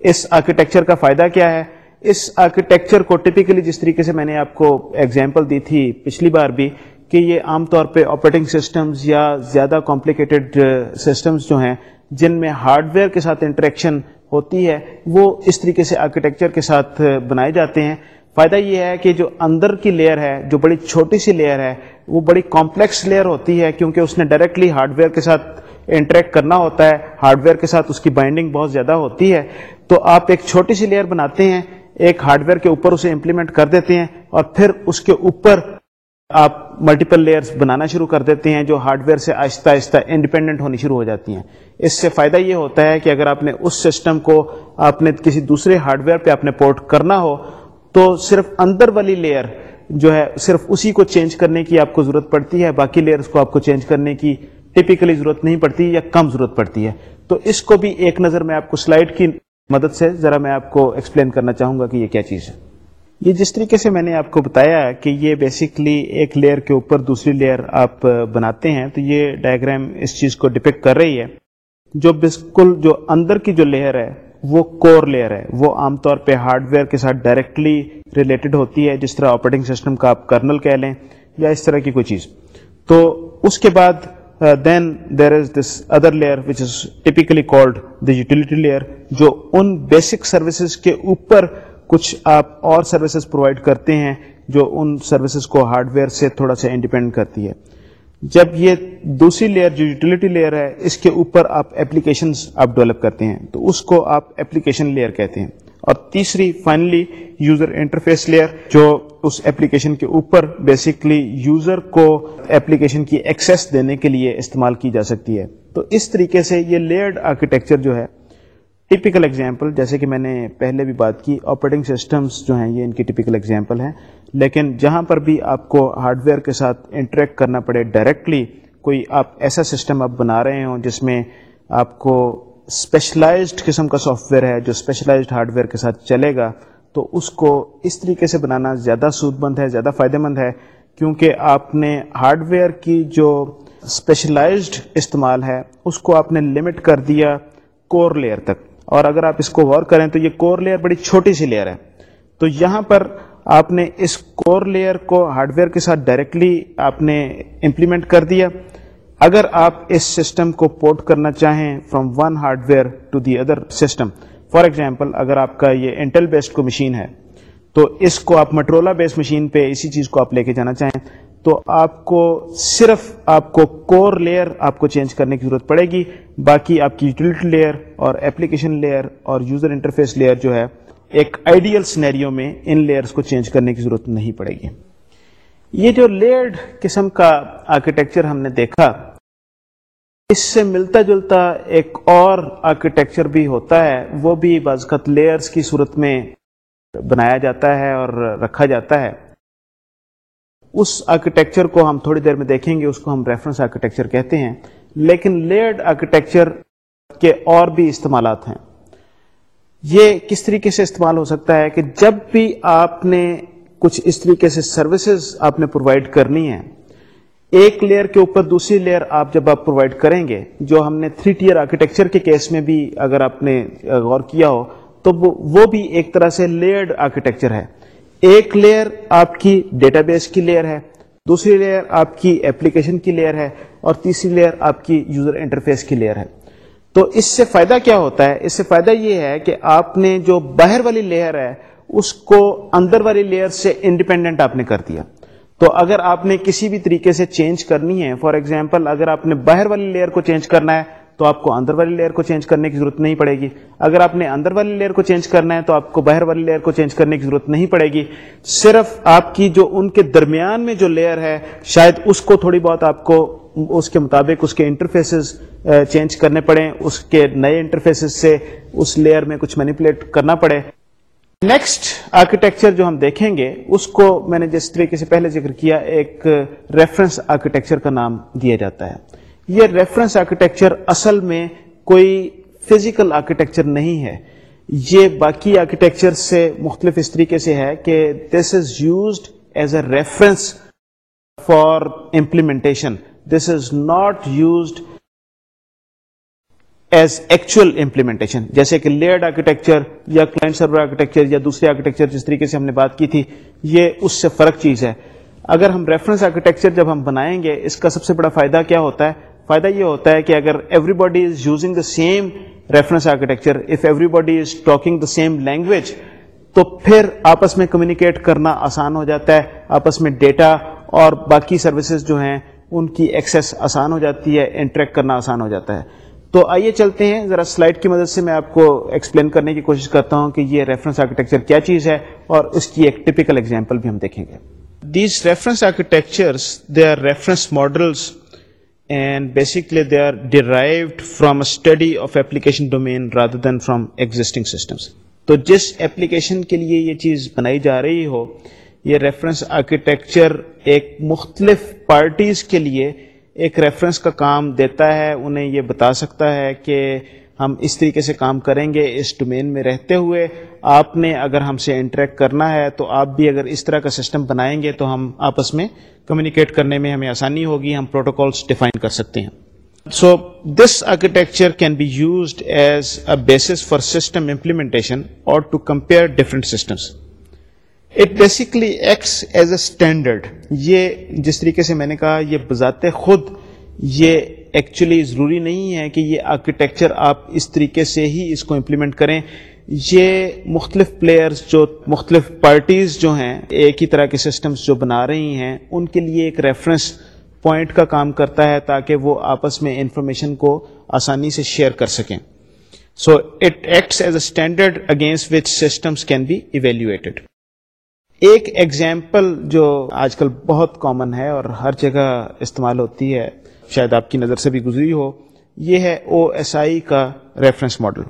اس آرکیٹیکچر کا فائدہ کیا ہے؟ اس آرکیٹیکچر کو ٹپکلی جس طریقے سے میں نے آپ کو ایگزامپل دی تھی پچھلی بار بھی کہ یہ عام طور پہ آپریٹنگ سسٹمز یا زیادہ کمپلیکیٹڈ سسٹمز جو ہیں جن میں ہارڈ ویئر کے ساتھ انٹریکشن ہوتی ہے، وہ اس طریقے سے آرکیٹیکچر کے ساتھ بنائے جاتے ہیں۔ فائدہ یہ ہے کہ جو اندر کی لیئر ہے، جو بڑی چھوٹی سی لیئر ہے، وہ بڑی کمپلیکس لیئر ہوتی ہے کیونکہ اس نے ڈائریکٹلی ہارڈ ویئر کے ساتھ انٹریکٹ کرنا ہوتا ہے۔ ہارڈ ویئر کے ساتھ اس کی بائنڈنگ بہت زیادہ ہوتی ہے۔ تو آپ ایک چھوٹی سی لیئر بناتے ہیں، ایک ہارڈ ویئر کے اوپر اسے امپلیمنٹ کر دیتے ہیں اور پھر اس کے اوپر آپ ملٹیپل لیئرز بنانا شروع کر دیتے ہیں جو ہارڈ ویئر سے آہستہ آہستہ انڈیپینڈنٹ ہونی شروع ہو جاتی ہیں۔ اس سے فائدہ یہ ہوتا ہے کہ اگر آپ نے اس سسٹم کو آپ نے کسی دوسرے ہارڈ ویئر پہ آپ نے پورٹ کرنا ہو، تو صرف اندر والی لیئر جو ہے، صرف اسی کو چینج کرنے کی آپ کو ضرورت پڑتی ہے، باقی لیئرز کو آپ کو چینج کرنے کی ٹپیکلی ضرورت نہیں پڑتی یا کم ضرورت پڑتی ہے۔ تو اس کو بھی ایک نظر میں آپ کو سلائڈ کی مدد سے ذرا میں آپ کو ایکسپلین کرنا چاہوں گا کہ یہ کیا چیز ہے۔ یہ جس طریقے سے میں نے آپ کو بتایا کہ یہ بیسکلی ایک لیئر کے اوپر دوسری لیئر آپ بناتے ہیں، تو یہ ڈائگرام اس چیز کو ڈپیکٹ کر رہی ہے۔ جو بالکل جو اندر کی جو لیئر ہے، وہ کور لیئر ہے۔ وہ عام طور پہ ہارڈ ویئر کے ساتھ ڈائریکٹلی ریلیٹڈ ہوتی ہے، جس طرح آپریٹنگ سسٹم کا آپ کرنل کہہ لیں یا اس طرح کی کوئی چیز۔ تو اس کے بعد then there is this other layer which is typically called the utility layer جو ان بیسک سروسز کے اوپر کچھ آپ اور سروسز پرووائڈ کرتے ہیں جو ان سروسز کو ہارڈ ویئر سے تھوڑا سا انڈیپینڈ کرتی ہے۔ جب یہ دوسری لیئر جو یوٹیلیٹی لیئر ہے، اس کے اوپر آپ ایپلیکیشنز آپ ڈیولپ کرتے ہیں، تو اس کو آپ ایپلیکیشن لیئر کہتے ہیں۔ اور تیسری فائنلی یوزر انٹرفیس لیئر جو اس ایپلیکیشن کے اوپر بیسکلی یوزر کو ایپلیکیشن کی ایکسیس دینے کے لیے استعمال کی جا سکتی ہے۔ تو اس طریقے سے یہ لیئرڈ آرکیٹیکچر جو ہے ٹپیکل ایگزامپل جیسے کہ میں نے پہلے بھی بات کی آپریٹنگ سسٹمز جو ہیں، یہ ان کی ٹپیکل ایگزامپل ہیں۔ لیکن جہاں پر بھی آپ کو ہارڈ ویئر کے ساتھ انٹریکٹ کرنا پڑے ڈائریکٹلی کوئی آپ ایسا سسٹم آپ بنا رہے ہوں جس میں آپ کو اسپیشلائزڈ قسم کا سافٹ ویئر ہے جو اسپیشلائزڈ ہارڈ ویئر کے ساتھ چلے گا، تو اس کو اس طریقے سے بنانا زیادہ سود مند ہے، زیادہ فائدہ مند ہے۔ کیونکہ آپ نے ہارڈ ویئر کی جو اسپیشلائزڈ استعمال ہے، اس کو آپ نے لمٹ کر دیا کور لیئر تک۔ اور اگر آپ اس کو غور کریں تو یہ کور لیئر بڑی چھوٹی سی لیئر ہے۔ تو یہاں پر آپ نے اس کور لیئر کو ہارڈ ویئر کے ساتھ ڈائریکٹلی آپ نے امپلیمنٹ کر دیا۔ اگر آپ اس سسٹم کو پورٹ کرنا چاہیں from one hardware to the other system, for example اگر آپ کا یہ انٹل بیسڈ کو مشین ہے، تو اس کو آپ مٹرولا بیس مشین پہ اسی چیز کو آپ لے کے جانا چاہیں۔ تو آپ کو صرف آپ کو کور لیئر آپ کو چینج کرنے کی ضرورت پڑے گی، باقی آپ کی یوٹیلٹی لیئر اور اپلیکیشن لیئر اور یوزر انٹرفیس لیئر جو ہے، ایک آئیڈیل سنیریو میں ان لیئرز کو چینج کرنے کی ضرورت نہیں پڑے گی۔ یہ جو لیئرڈ قسم کا آرکیٹیکچر ہم نے دیکھا، اس سے ملتا جلتا ایک اور آرکیٹیکچر بھی ہوتا ہے، وہ بھی بازقت لیئرز کی صورت میں بنایا جاتا ہے اور رکھا جاتا ہے۔ اس آرکیٹیکچر کو ہم تھوڑی دیر میں دیکھیں گے، اس کو ہم ریفرنس آرکیٹیکچر کہتے ہیں۔ لیکن لیئرڈ آرکیٹیکچر کے اور بھی استعمالات ہیں۔ یہ کس طریقے سے استعمال ہو سکتا ہے کہ جب بھی آپ نے کچھ اس طریقے سے سروسز آپ نے پرووائڈ کرنی ہے ایک لیئر کے اوپر دوسری لیئر آپ جب آپ پرووائڈ کریں گے، جو ہم نے تھری ٹیئر آرکیٹیکچر کے کیس میں بھی اگر آپ نے غور کیا ہو، تو وہ بھی ایک طرح سے لیئرڈ آرکیٹیکچر ہے۔ ایک لیئر آپ کی ڈیٹا بیس کی لیئر ہے، دوسری لیئر آپ کی ایپلیکیشن کی لیئر ہے اور تیسری لیئر آپ کی یوزر انٹرفیس کی لیئر ہے۔ تو اس سے فائدہ کیا ہوتا ہے؟ اس سے فائدہ یہ ہے کہ آپ نے جو باہر والی لیئر ہے، اس کو اندر والی لیئر سے انڈیپینڈنٹ آپ نے کر دیا۔ تو اگر آپ نے کسی بھی طریقے سے چینج کرنی ہے فار ایگزامپل اگر آپ نے باہر والی لیئر کو چینج کرنا ہے تو آپ کو اندر والی لیئر کو چینج کرنے کی ضرورت نہیں پڑے گی۔ اگر آپ نے اندر والی لیئر کو چینج کرنا ہے تو آپ کو باہر والی لیئر کو چینج کرنے کی ضرورت نہیں پڑے گی۔ صرف آپ کی جو ان کے درمیان میں جو لیئر ہے، شاید اس کو تھوڑی بہت آپ کو اس کے مطابق اس کے انٹرفیسز چینج کرنے پڑے، اس کے نئے انٹرفیسز سے اس لیئر میں کچھ مینیپولیٹ کرنا پڑے۔ نیکسٹ آرکیٹیکچر جو ہم دیکھیں گے، اس کو میں نے جس طریقے سے پہلے ذکر کیا، ایک ریفرنس آرکیٹیکچر کا نام دیا جاتا ہے۔ یہ ریفرنس آرکیٹیکچر اصل میں کوئی فزیکل آرکیٹیکچر نہیں ہے۔ یہ باقی آرکیٹیکچر سے مختلف اس طریقے سے ہے کہ this is used as a reference for implementation this is not used as actual implementation جیسے کہ لیئرڈ آرکیٹیکچر یا کلائنٹ سرور آرکیٹیکچر یا دوسرے آرکیٹیکچر جس طریقے سے ہم نے بات کی تھی، یہ اس سے فرق چیز ہے۔ اگر ہم ریفرنس آرکیٹیکچر جب ہم بنائیں گے، اس کا سب سے بڑا فائدہ کیا ہوتا ہے؟ فائدہ یہ ہوتا ہے کہ اگر everybody is using the same reference architecture if everybody is talking the same language تو پھر آپس میں کمیونیکیٹ کرنا آسان ہو جاتا ہے، آپس میں ڈیٹا اور باقی سروسز جو ہیں، ان کی ایکسیس آسان ہو جاتی ہے انٹریکٹ کرنا آسان ہو جاتا ہے۔ تو آئیے چلتے ہیں۔ ذرا سلائڈ کی مدد سے میں آپ کو ایکسپلین کرنے کی کوشش کرتا ہوں کہ یہ ریفرنس آرکیٹیکچر کیا چیز ہے اور اس کی ایک ٹیپیکل ایگزامپل بھی ہم دیکھیں گے۔ These reference architecture they are reference models and basically they are derived from a study of application domain rather than from existing systems تو جس ایپلیکیشن کے لیے یہ چیز بنائی جا رہی ہو، یہ ریفرنس آرکیٹیکچر ایک مختلف پارٹیز کے لیے ایک ریفرنس کا کام دیتا ہے، انہیں یہ بتا سکتا ہے کہ ہم اس طریقے سے کام کریں گے، اس ڈومین میں رہتے ہوئے آپ نے اگر ہم سے انٹریکٹ کرنا ہے تو آپ بھی اگر اس طرح کا سسٹم بنائیں گے تو ہم آپس میں کمیونیکیٹ کرنے میں ہمیں آسانی ہوگی، ہم پروٹوکالس ڈیفائن کر سکتے ہیں۔ So this architecture can be used as a basis for system implementation اور to compare different systems it basically acts as a standard یہ جس طریقے سے میں نے کہا، یہ بذات خود، یہ ایکچولی ضروری نہیں ہے کہ یہ آرکیٹیکچر آپ اس طریقے سے ہی اس کو امپلیمنٹ کریں۔ یہ مختلف پلیئرز جو مختلف پارٹیز جو ہیں، ایک ہی طرح کے سسٹمز جو بنا رہی ہیں، ان کے لیے ایک ریفرنس پوائنٹ کا کام کرتا ہے تاکہ وہ آپس میں انفارمیشن کو آسانی سے شیئر کر سکیں۔ So it acts as a standard against which systems can be evaluated ایک ایگزامپل جو آج کل بہت کامن ہے اور ہر جگہ استعمال ہوتی ہے شاید آپ کی نظر سے بھی گزری ہو، یہ ہے او ایس آئی کا ریفرنس ماڈل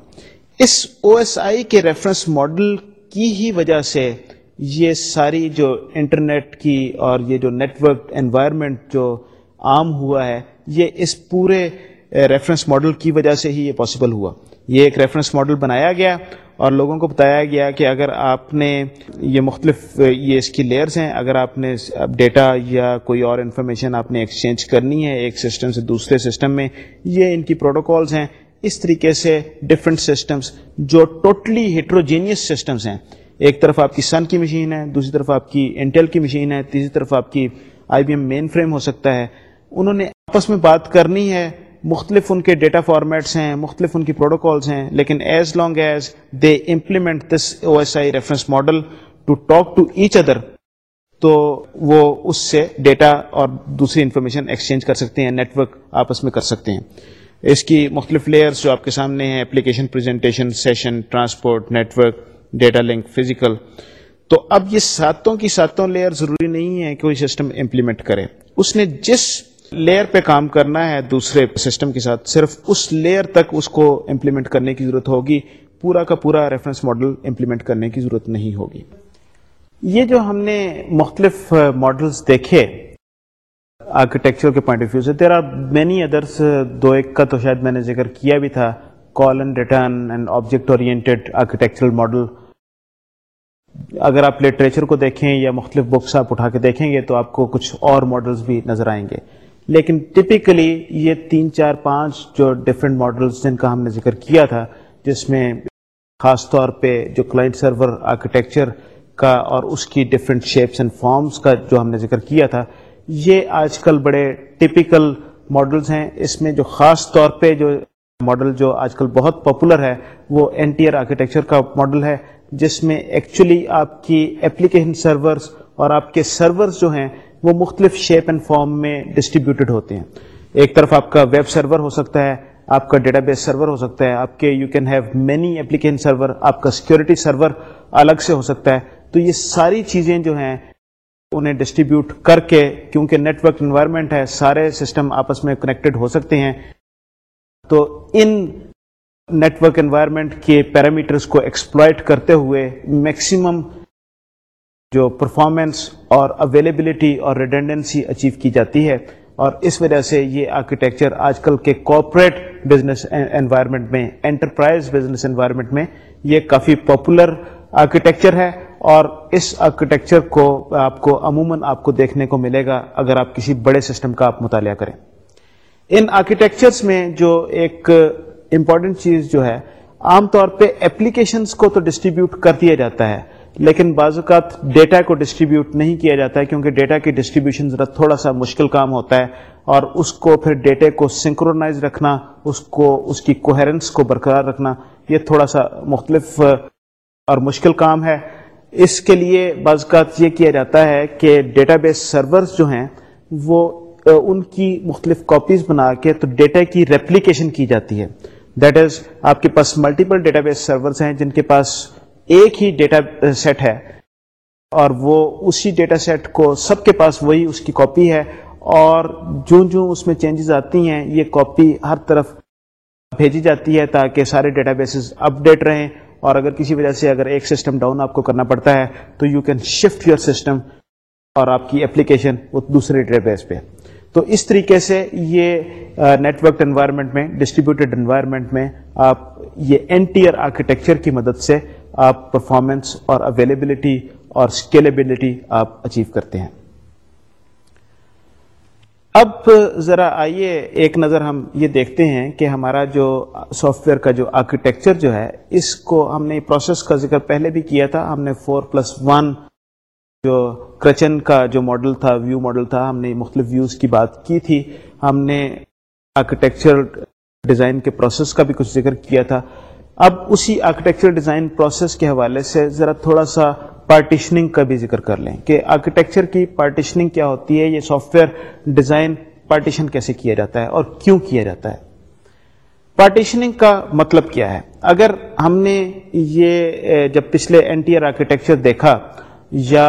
اس او ایس آئی کے ریفرنس ماڈل کی ہی وجہ سے یہ ساری جو انٹرنیٹ کی اور یہ جو نیٹورک انوائرمنٹ جو عام ہوا ہے، یہ اس پورے ریفرنس ماڈل کی وجہ سے ہی یہ پاسبل ہوا۔ یہ ایک ریفرنس ماڈل بنایا گیا اور لوگوں کو بتایا گیا کہ اگر آپ نے یہ مختلف، یہ اس کی لیئرز ہیں، اگر آپ نے ڈیٹا یا کوئی اور انفارمیشن آپ نے ایکسچینج کرنی ہے ایک سسٹم سے دوسرے سسٹم میں، یہ ان کی پروٹوکالز ہیں۔ اس طریقے سے ڈفرینٹ سسٹمز جو ٹوٹلی ہیٹروجینیس سسٹمز ہیں۔ ایک طرف آپ کی سن کی مشین ہے، دوسری طرف آپ کی انٹیل کی مشین ہے، تیسری طرف آپ کی I B M mainframe ہو سکتا ہے۔ انہوں نے آپس میں بات کرنی ہے۔ مختلف ان کے ڈیٹا فارمیٹس ہیں، مختلف ان کی پروٹوکالس ہیں، لیکن as long as they implement this O S I reference model to talk to each other تو وہ اس سے ڈیٹا اور دوسری انفارمیشن ایکسچینج کر سکتے ہیں نیٹورک آپس میں کر سکتے ہیں۔ اس کی مختلف لیئرس جو آپ کے سامنے ہیں application presentation session transport network data link physical تو اب یہ ساتوں کی ساتوں لیئر ضروری نہیں ہے کہ کوئی سسٹم امپلیمنٹ کرے۔ اس نے جس لیئر پہ کام کرنا ہے دوسرے سسٹم کے ساتھ، صرف اس لیئر تک اس کو امپلیمنٹ کرنے کی ضرورت ہوگی، پورا کا پورا ریفرنس ماڈل امپلیمنٹ کرنے کی ضرورت نہیں ہوگی۔ یہ جو ہم نے مختلف ماڈلس دیکھے آرکیٹیکچر کے پوائنٹ آف ویو سے دیر آر مینی ادرس دو ایک کا تو شاید میں نے ذکر کیا بھی تھا۔ Call and return and object oriented architectural model اگر آپ لٹریچر کو دیکھیں یا مختلف بکس آپ اٹھا کے دیکھیں گے تو آپ کو کچھ اور ماڈلس بھی نظر آئیں گے۔ لیکن ٹپیکلی یہ تین چار پانچ جو ڈفرینٹ ماڈلس جن کا ہم نے ذکر کیا تھا، جس میں خاص طور پہ جو کلائنٹ سرور آرکیٹیکچر کا اور اس کی ڈفرینٹ شیپس اینڈ فارمس کا جو ہم نے ذکر کیا تھا، یہ آج کل بڑے ٹپیکل ماڈلس ہیں۔ اس میں جو خاص طور پہ جو ماڈل جو آج کل بہت پاپولر ہے، وہ این ٹی آر آرکیٹیکچر کا ماڈل ہے، جس میں ایکچولی آپ کی اپلیکیشن سرورس اور آپ کے سرورز جو ہیں وہ مختلف شیپ اینڈ فارم میں ڈسٹریبیوٹیڈ ہوتے ہیں۔ ایک طرف آپ کا ویب سرور ہو سکتا ہے، آپ کا ڈیٹا بیس سرور ہو سکتا ہے، آپ کے you can have many application server آپ کا سیکورٹی سرور الگ سے ہو سکتا ہے۔ تو یہ ساری چیزیں جو ہیں، انہیں ڈسٹریبیوٹ کر کے کیونکہ نیٹورک انوائرمنٹ ہے، سارے سسٹم آپس میں کنیکٹڈ ہو سکتے ہیں۔ تو ان نیٹورک انوائرمنٹ کے پیرامیٹرس کو ایکسپلائٹ کرتے ہوئے میکسیمم جو پرفارمنس اور اویلیبلٹی اور ریڈنڈنسی اچیو کی جاتی ہے اور اس وجہ سے یہ آرکیٹیکچر آج کل کے کارپوریٹ بزنس انوائرمنٹ میں انٹرپرائز بزنس انوائرمنٹ میں یہ کافی پاپولر آرکیٹیکچر ہے اور اس آرکیٹیکچر کو آپ کو عموماً آپ کو دیکھنے کو ملے گا اگر آپ کسی بڑے سسٹم کا آپ مطالعہ کریں۔ ان آرکیٹیکچرس میں جو ایک امپورٹنٹ چیز جو ہے، عام طور پہ اپلیکیشنس کو تو ڈسٹریبیوٹ کر دیا جاتا ہے۔ لیکن بعض اوقات ڈیٹا کو ڈسٹریبیوٹ نہیں کیا جاتا ہے کیونکہ ڈیٹا کی ڈسٹریبیوشن ذرا تھوڑا سا مشکل کام ہوتا ہے اور اس کو پھر ڈیٹے کو سنکرونائز رکھنا، اس کو، اس کی کوہرنس کو برقرار رکھنا، یہ تھوڑا سا مختلف اور مشکل کام ہے۔ اس کے لیے بعض اوقات یہ کیا جاتا ہے کہ ڈیٹا بیس سرورز جو ہیں، وہ ان کی مختلف کاپیز بنا کے تو ڈیٹا کی ریپلیکیشن کی جاتی ہے۔ دیٹ از آپ کے پاس ملٹیپل ڈیٹا بیس سرورز ہیں جن کے پاس ایک ہی ڈیٹا سیٹ ہے اور وہ اسی ڈیٹا سیٹ کو سب کے پاس وہی اس کی کاپی ہے اور جو جو اس میں چینجز آتی ہیں، یہ کاپی ہر طرف بھیجی جاتی ہے تاکہ سارے ڈیٹا بیسز اپ ڈیٹ رہیں اور اگر کسی وجہ سے اگر ایک سسٹم ڈاؤن آپ کو کرنا پڑتا ہے تو you can shift your system اور آپ کی اپلیکیشن وہ دوسرے ڈیٹا بیس پہ۔ تو اس طریقے سے یہ نیٹورک انوائرمنٹ میں ڈسٹریبیوٹیڈ انوائرمنٹ میں آپ یہ این ٹیئر آرکیٹیکچر کی مدد سے آپ پرفارمنس اور اویلیبلٹی اور اسکیلیبلٹی آپ اچیو کرتے ہیں۔ اب ذرا آئیے ایک نظر ہم یہ دیکھتے ہیں کہ ہمارا جو سافٹ ویئر کا جو آرکیٹیکچر جو ہے، اس کو ہم نے پروسیس کا ذکر پہلے بھی کیا تھا۔ ہم نے فور پلس ون جو کرچن کا جو ماڈل تھا ویو ماڈل تھا، ہم نے مختلف ویوز کی بات کی تھی۔ ہم نے آرکیٹیکچر ڈیزائن کے پروسیس کا بھی کچھ ذکر کیا تھا۔ اب اسی آرکیٹیکچر ڈیزائن پروسیس کے حوالے سے ذرا تھوڑا سا پارٹیشننگ کا بھی ذکر کر لیں کہ آرکیٹیکچر کی پارٹیشننگ کیا ہوتی ہے، یہ سافٹ ویئر ڈیزائن پارٹیشن کیسے کیا جاتا ہے اور کیوں کیا جاتا ہے؟ پارٹیشننگ کا مطلب کیا ہے؟ اگر ہم نے یہ جب پچھلے این ٹی آر آرکیٹیکچر دیکھا یا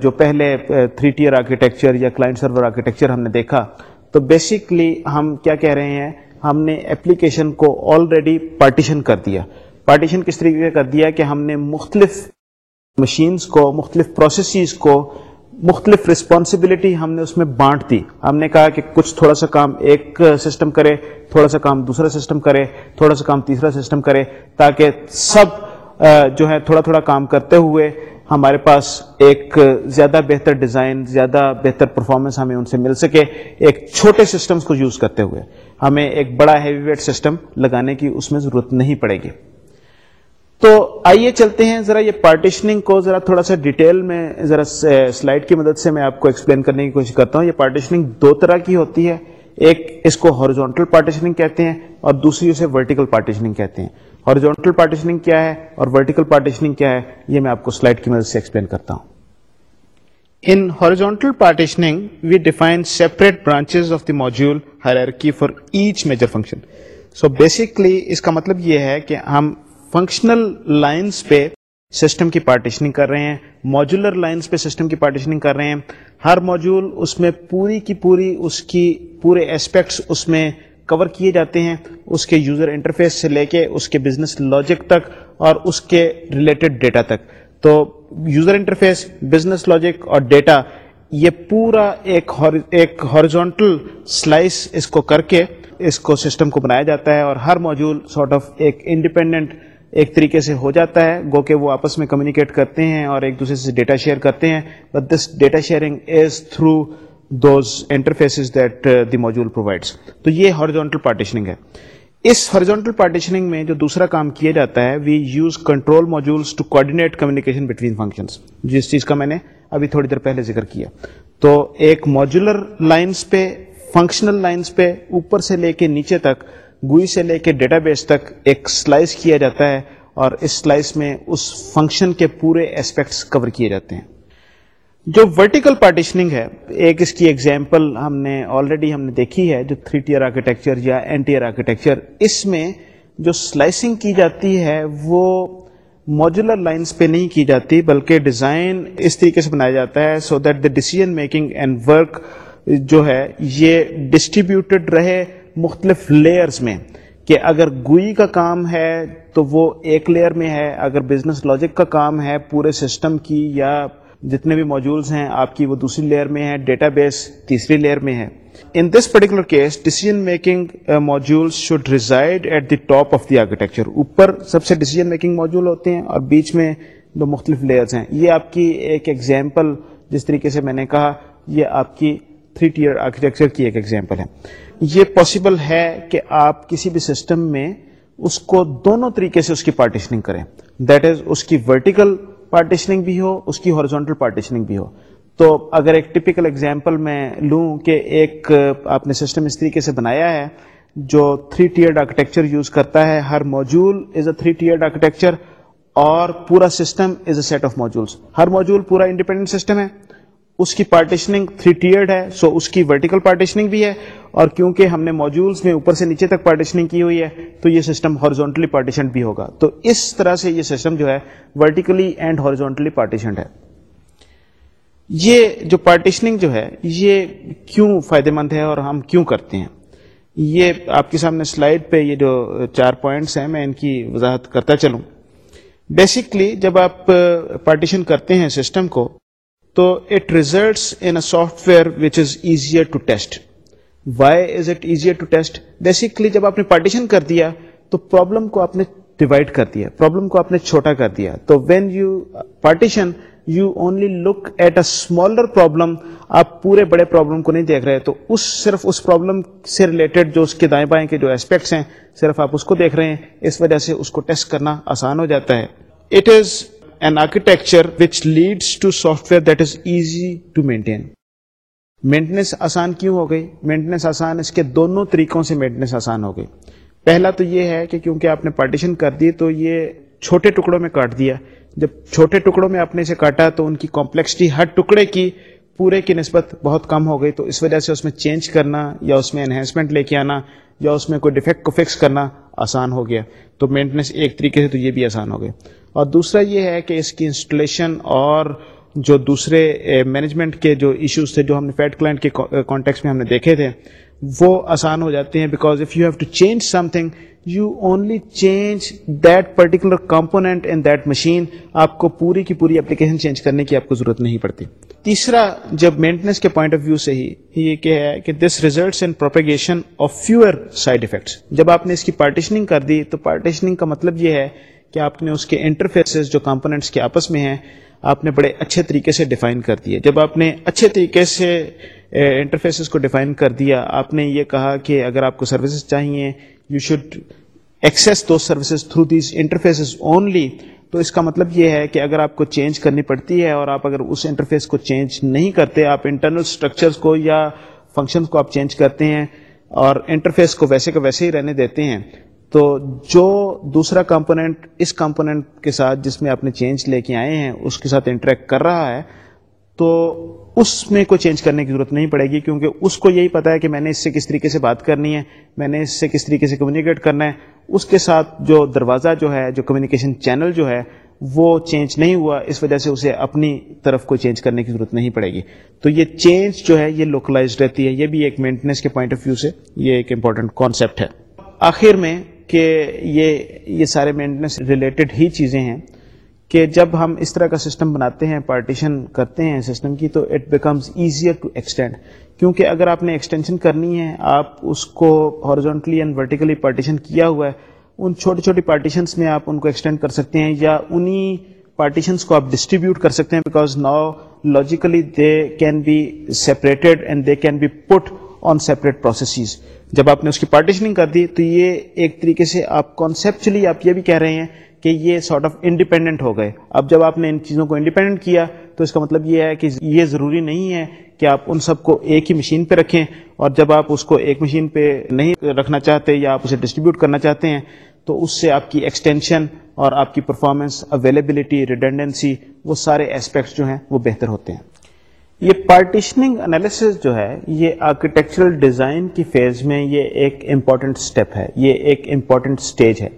جو پہلے تھری ٹیئر آرکیٹیکچر یا کلائنٹ سرور آرکیٹیکچر ہم نے دیکھا، تو بیسکلی ہم کیا کہہ رہے ہیں؟ ہم نے اپلیکیشن کو آلریڈی پارٹیشن کر دیا۔ پارٹیشن کس طریقے سے کر دیا کہ ہم نے مختلف مشینز کو، مختلف پروسیسز کو، مختلف رسپانسبلٹی ہم نے اس میں بانٹ دی۔ ہم نے کہا کہ کچھ تھوڑا سا کام ایک سسٹم کرے، تھوڑا سا کام دوسرا سسٹم کرے، تھوڑا سا کام تیسرا سسٹم کرے تاکہ سب جو ہے تھوڑا تھوڑا کام کرتے ہوئے ہمارے پاس ایک زیادہ بہتر ڈیزائن، زیادہ بہتر پرفارمنس ہمیں ان سے مل سکے۔ ایک چھوٹے سسٹمز کو یوز کرتے ہوئے ہمیں ایک بڑا ہیوی ویٹ سسٹم لگانے کی اس میں ضرورت نہیں پڑے گی۔ تو آئیے چلتے ہیں ذرا یہ پارٹیشننگ کو ذرا تھوڑا سا ڈیٹیل میں، ذرا سلائڈ کی مدد سے میں آپ کو ایکسپلین کرنے کی کوشش کرتا ہوں۔ یہ پارٹیشننگ دو طرح کی ہوتی ہے۔ ایک اس کو ہارجونٹل پارٹیشننگ کہتے ہیں اور دوسری اسے ورٹیکل پارٹیشننگ کہتے ہیں۔ ہارجونٹل پارٹیشننگ کیا ہے اور ورٹیکل پارٹیشننگ کیا ہے یہ میں آپ کو سلائڈ کی مدد سے ایکسپلین کرتا ہوں۔ In horizontal partitioning we define separate branches of the module hierarchy for each major function so basically اس کا مطلب یہ ہے کہ ہم فنکشنل لائنس پہ سسٹم کی پارٹیشننگ کر رہے ہیں موجولر لائنس پہ سسٹم کی پارٹیشننگ کر رہے ہیں ہر موجول اس میں پوری کی پوری اس کی پورے اسپیکٹس اس میں کور کیے جاتے ہیں اس کے یوزر انٹرفیس سے لے کے اس کے بزنس لاجک تک اور اس کے ریلیٹڈ ڈیٹا تک۔ تو یوزر انٹرفیس بزنس لاجک اور ڈیٹا یہ پورا ایک ایک ہارزونٹل سلائس اس کو کر کے اس کو سسٹم کو بنایا جاتا ہے اور ہر موجول سارٹ آف ایک انڈیپینڈنٹ ایک طریقے سے ہو جاتا ہے۔ گو کہ وہ آپس میں کمیونیکیٹ کرتے ہیں اور ایک دوسرے سے ڈیٹا شیئر کرتے ہیں۔ But this data sharing is through those interfaces that the module provides تو یہ ہارجونٹل پارٹیشننگ ہے۔ اس ہارجونٹل پارٹیشننگ میں جو دوسرا کام کیا جاتا ہے we use control modules to coordinate communication between functions جس چیز کا میں نے ابھی تھوڑی دیر پہلے ذکر کیا۔ تو ایک موجولر لائنس پہ فنکشنل لائنس پہ اوپر سے لے کے نیچے تک، گوئی سے لے کے ڈیٹا بیس تک ایک سلائس کیا جاتا ہے اور اس سلائس میں اس فنکشن کے پورے ایسپیکٹس کور کیے جاتے ہیں۔ جو ورٹیکل پارٹیشننگ ہے، ایک اس کی ایگزامپل ہم نے آلریڈی ہم نے دیکھی ہے جو تھری ٹیئر آرکیٹیکچر یا این ٹیئر آرکیٹیکچر اس میں جو سلائسنگ کی جاتی ہے وہ موجولر لائنس پہ نہیں کی جاتی بلکہ ڈیزائن اس طریقے سے بنایا جاتا ہے so that the decision making and work جو ہے یہ ڈسٹریبیوٹیڈ رہے مختلف لیئرز میں کہ اگر گوئی کا کام ہے تو وہ ایک لیئر میں ہے، اگر بزنس لاجک کا کام ہے پورے سسٹم کی یا جتنے بھی موجولس ہیں، آپ کی وہ دوسری لیئر میں ہے ڈیٹا بیس تیسری لیئر میں ہے۔ In this particular case decision making module should reside at the top of the architecture اوپر سب سے ڈیسیزن میکنگ موجول ہوتے ہیں اور بیچ میں جو مختلف لیئرز ہیں۔ یہ آپ کی ایک ایگزامپل جس طریقے سے میں نے کہا، یہ آپ کی تھری ٹیئر آرکیٹیکچر کی ایک ایگزامپل ہے۔ یہ پاسبل ہے کہ آپ کسی بھی سسٹم میں اس کو دونوں طریقے سے اس کی پارٹیشننگ کریں۔ دیٹ از اس کی ورٹیکل پارٹیشننگ بھی ہو، اس کی ہارزونٹل پارٹیشننگ بھی ہو۔ تو اگر ایک ٹپیکل ایگزامپل میں لوں کہ ایک، آپ نے سسٹم اس طریقے سے بنایا ہے، جو تھری ٹیئرڈ آرکیٹیکچر یوز کرتا ہے، ہر module is a three tiered architecture اور پورا system is a set of modules Hare module پورا انڈیپینڈنٹ سسٹم ہے۔ اس کی پارٹیشننگ تھری ٹیئرڈ ہے سو اس کی ورٹیکل پارٹیشننگ بھی ہے، اور کیونکہ ہم نے موجولس میں اوپر سے نیچے تک پارٹیشننگ کی ہوئی ہے، تو یہ سسٹم ہارزونٹلی پارٹیشنڈ بھی ہوگا۔ تو اس طرح سے یہ سسٹم جو ہے ورٹیکلی اینڈ ہارزونٹلی پارٹیشنڈ ہے۔ یہ جو پارٹیشننگ جو ہے، یہ کیوں فائدے مند ہے اور ہم کیوں کرتے ہیں؟ یہ آپ کے سامنے سلائڈ پہ یہ جو چار پوائنٹس ہیں، میں ان کی وضاحت کرتا چلوں۔ بیسکلی جب آپ پارٹیشن کرتے ہیں سسٹم کو تو it results in software which is easier to test why is it easier to test basically جب آپ نے پارٹیشن کر دیا تو پرابلم کو آپ نے ڈیوائڈ کر دیا پرابلم کو آپ نے چھوٹا کر دیا۔ تو when you partition you only look at a smaller problem آپ پورے بڑے پرابلم کو نہیں دیکھ رہے۔ تو اس صرف اس پرابلم سے ریلیٹڈ جو اس کے دائیں بائیں کے جو اسپیکٹس ہیں، صرف آپ اس کو دیکھ رہے ہیں۔ اس وجہ سے اس کو ٹیسٹ کرنا آسان ہو جاتا ہے۔ It is an architecture which leads to software that is easy to maintain maintenance آسان کیوں ہو گئی؟ مینٹیننس آسان اس کے دونوں طریقوں سے مینٹیننس آسان ہو گئی۔ پہلا تو یہ ہے کہ کیونکہ آپ نے پارٹیشن کر دی تو یہ چھوٹے ٹکڑوں میں کاٹ دیا۔ جب چھوٹے ٹکڑوں میں آپ نے اسے کاٹا تو ان کی کمپلیکسٹی ہر ٹکڑے کی پورے کی نسبت بہت کم ہو گئی۔ تو اس وجہ سے اس میں چینج کرنا یا اس میں انہینسمنٹ لے کے آنا یا اس میں کوئی ڈیفیکٹ کو فکس کرنا آسان ہو گیا۔ تو مینٹنس ایک طریقے سے تو یہ بھی آسان ہو گیا۔ اور دوسرا یہ ہے کہ اس کی انسٹالیشن اور جو دوسرے مینجمنٹ کے جو ایشوز تھے جو ہم نے فیٹ کلائنٹ کے کانٹیکس میں ہم نے دیکھے تھے، وہ آسان ہو جاتے ہیں because if you have to change something you only change that particular component in that machine آپ کو پوری کی پوری اپلیکیشن چینج کرنے کی آپ کو ضرورت نہیں پڑتی۔ تیسرا، جب مینٹنس کے پوائنٹ آف ویو سے ہی، یہ کہ ہے کہ this results in propagation of fewer side effects جب آپ نے اس کی پارٹیشننگ کر دی، تو پارٹیشننگ کا مطلب یہ ہے کہ آپ نے اس کے انٹرفیسز جو کمپوننٹس کے آپس میں ہیں، آپ نے بڑے اچھے طریقے سے ڈیفائن کر دیے۔ جب آپ نے اچھے طریقے سے انٹرفیسز کو ڈیفائن کر دیا، آپ نے یہ کہا کہ اگر آپ کو سروسز چاہیے you should access to services through these interfaces only تو اس کا مطلب یہ ہے کہ اگر آپ کو چینج کرنی پڑتی ہے اور آپ اگر اس انٹرفیس کو چینج نہیں کرتے، آپ انٹرنل اسٹرکچرس کو یا فنکشنس کو آپ چینج کرتے ہیں اور انٹرفیس کو ویسے کا ویسے ہی رہنے دیتے ہیں۔ تو جو دوسرا کمپوننٹ اس کمپوننٹ کے ساتھ جس میں آپ نے چینج لے کے آئے ہیں، اس کے ساتھ انٹریکٹ کر رہا ہے، تو اس میں کوئی چینج کرنے کی ضرورت نہیں پڑے گی، کیونکہ اس کو یہی پتا ہے کہ میں نے اس سے کس طریقے سے بات کرنی ہے، میں نے اس سے کس طریقے سے کمیونیکیٹ کرنا ہے۔ اس کے ساتھ جو دروازہ جو ہے، جو کمیونیکیشن چینل جو ہے، وہ چینج نہیں ہوا، اس وجہ سے اسے اپنی طرف کو چینج کرنے کی ضرورت نہیں پڑے گی۔ تو یہ چینج جو ہے، یہ لوکلائز رہتی ہے۔ یہ بھی ایک مینٹیننس کے پوائنٹ آف ویو سے یہ ایک امپورٹنٹ کانسیپٹ ہے۔ آخر میں کہ یہ یہ سارے مینٹیننس ریلیٹڈ ہی چیزیں ہیں کہ جب ہم اس طرح کا سسٹم بناتے ہیں پارٹیشن کرتے ہیں سسٹم کی، تو it becomes easier to extend کیونکہ اگر آپ نے ایکسٹینشن کرنی ہے، آپ اس کو ہارزونٹلی اینڈ ورٹیکلی پارٹیشن کیا ہوا ہے، ان چھوٹی چھوٹی پارٹیشنس میں آپ ان کو ایکسٹینڈ کر سکتے ہیں یا انہی پارٹیشنس کو آپ ڈسٹریبیوٹ کر سکتے ہیں because now logically they can be separated and they can be put on separate processes جب آپ نے اس کی پارٹیشننگ کر دی تو یہ ایک طریقے سے آپ کانسیپچلی آپ یہ بھی کہہ رہے ہیں کہ یہ سارٹ آف انڈیپینڈنٹ ہو گئے۔ اب جب آپ نے ان چیزوں کو انڈیپینڈنٹ کیا تو اس کا مطلب یہ ہے کہ یہ ضروری نہیں ہے کہ آپ ان سب کو ایک ہی مشین پہ رکھیں اور جب آپ اس کو ایک مشین پہ نہیں رکھنا چاہتے یا آپ اسے ڈسٹریبیوٹ کرنا چاہتے ہیں تو اس سے آپ کی ایکسٹینشن اور آپ کی پرفارمنس اویلیبلٹی ریڈنڈنسی وہ سارے اسپیکٹس جو ہیں وہ بہتر ہوتے ہیں۔ یہ پارٹیشننگ انالیسس جو ہے، یہ آرکیٹیکچرل ڈیزائن کی فیز میں یہ ایک امپورٹنٹ اسٹیپ ہے، یہ ایک امپورٹنٹ اسٹیج ہے۔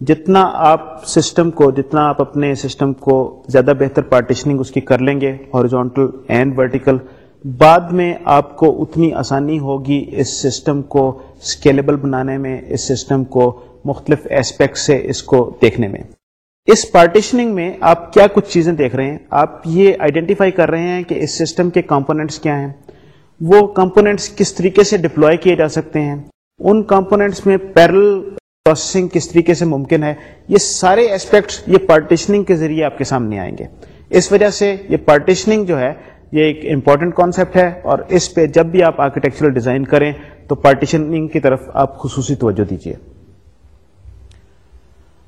جتنا آپ سسٹم کو، جتنا آپ اپنے سسٹم کو زیادہ بہتر پارٹیشننگ اس کی کر لیں گے ہارجونٹل اینڈ ورٹیکل بعد میں آپ کو اتنی آسانی ہوگی اس سسٹم کو اسکیلیبل بنانے میں، اس سسٹم کو مختلف اسپیکٹ سے اس کو دیکھنے میں۔ اس پارٹیشننگ میں آپ کیا کچھ چیزیں دیکھ رہے ہیں؟ آپ یہ آئیڈینٹیفائی کر رہے ہیں کہ اس سسٹم کے کمپوننٹس کیا ہیں؟ وہ کمپوننٹس کس طریقے سے ڈپلوائے کیے جا سکتے ہیں؟ ان کمپوننٹس میں پیرل پروسیسنگ کس طریقے سے ممکن ہے؟ یہ سارے اسپیکٹس یہ پارٹیشننگ کے ذریعے آپ کے سامنے آئیں گے۔ اس وجہ سے یہ پارٹیشننگ جو ہے، یہ ایک امپورٹنٹ کانسیپٹ ہے اور اس پہ جب بھی آپ آرکیٹیکچرل ڈیزائن کریں تو پارٹیشننگ کی طرف آپ خصوصی توجہ دیجیے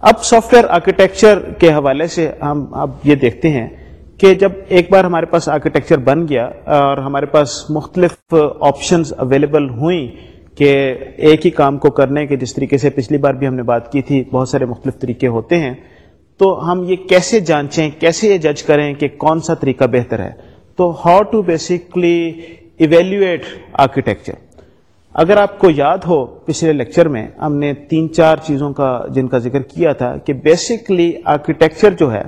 اب سافٹ ویئر آرکیٹیکچر کے حوالے سے ہم اب یہ دیکھتے ہیں کہ جب ایک بار ہمارے پاس آرکیٹیکچر بن گیا اور ہمارے پاس مختلف آپشنز اویلیبل ہوئیں کہ ایک ہی کام کو کرنے کے جس طریقے سے پچھلی بار بھی ہم نے بات کی تھی، بہت سارے مختلف طریقے ہوتے ہیں، تو ہم یہ کیسے جانچیں، کیسے یہ جج کریں کہ کون سا طریقہ بہتر ہے؟ تو how to basically evaluate architecture اگر آپ کو یاد ہو، پچھلے لیکچر میں ہم نے تین چار چیزوں کا، جن کا ذکر کیا تھا کہ بیسکلی آرکیٹیکچر جو ہے،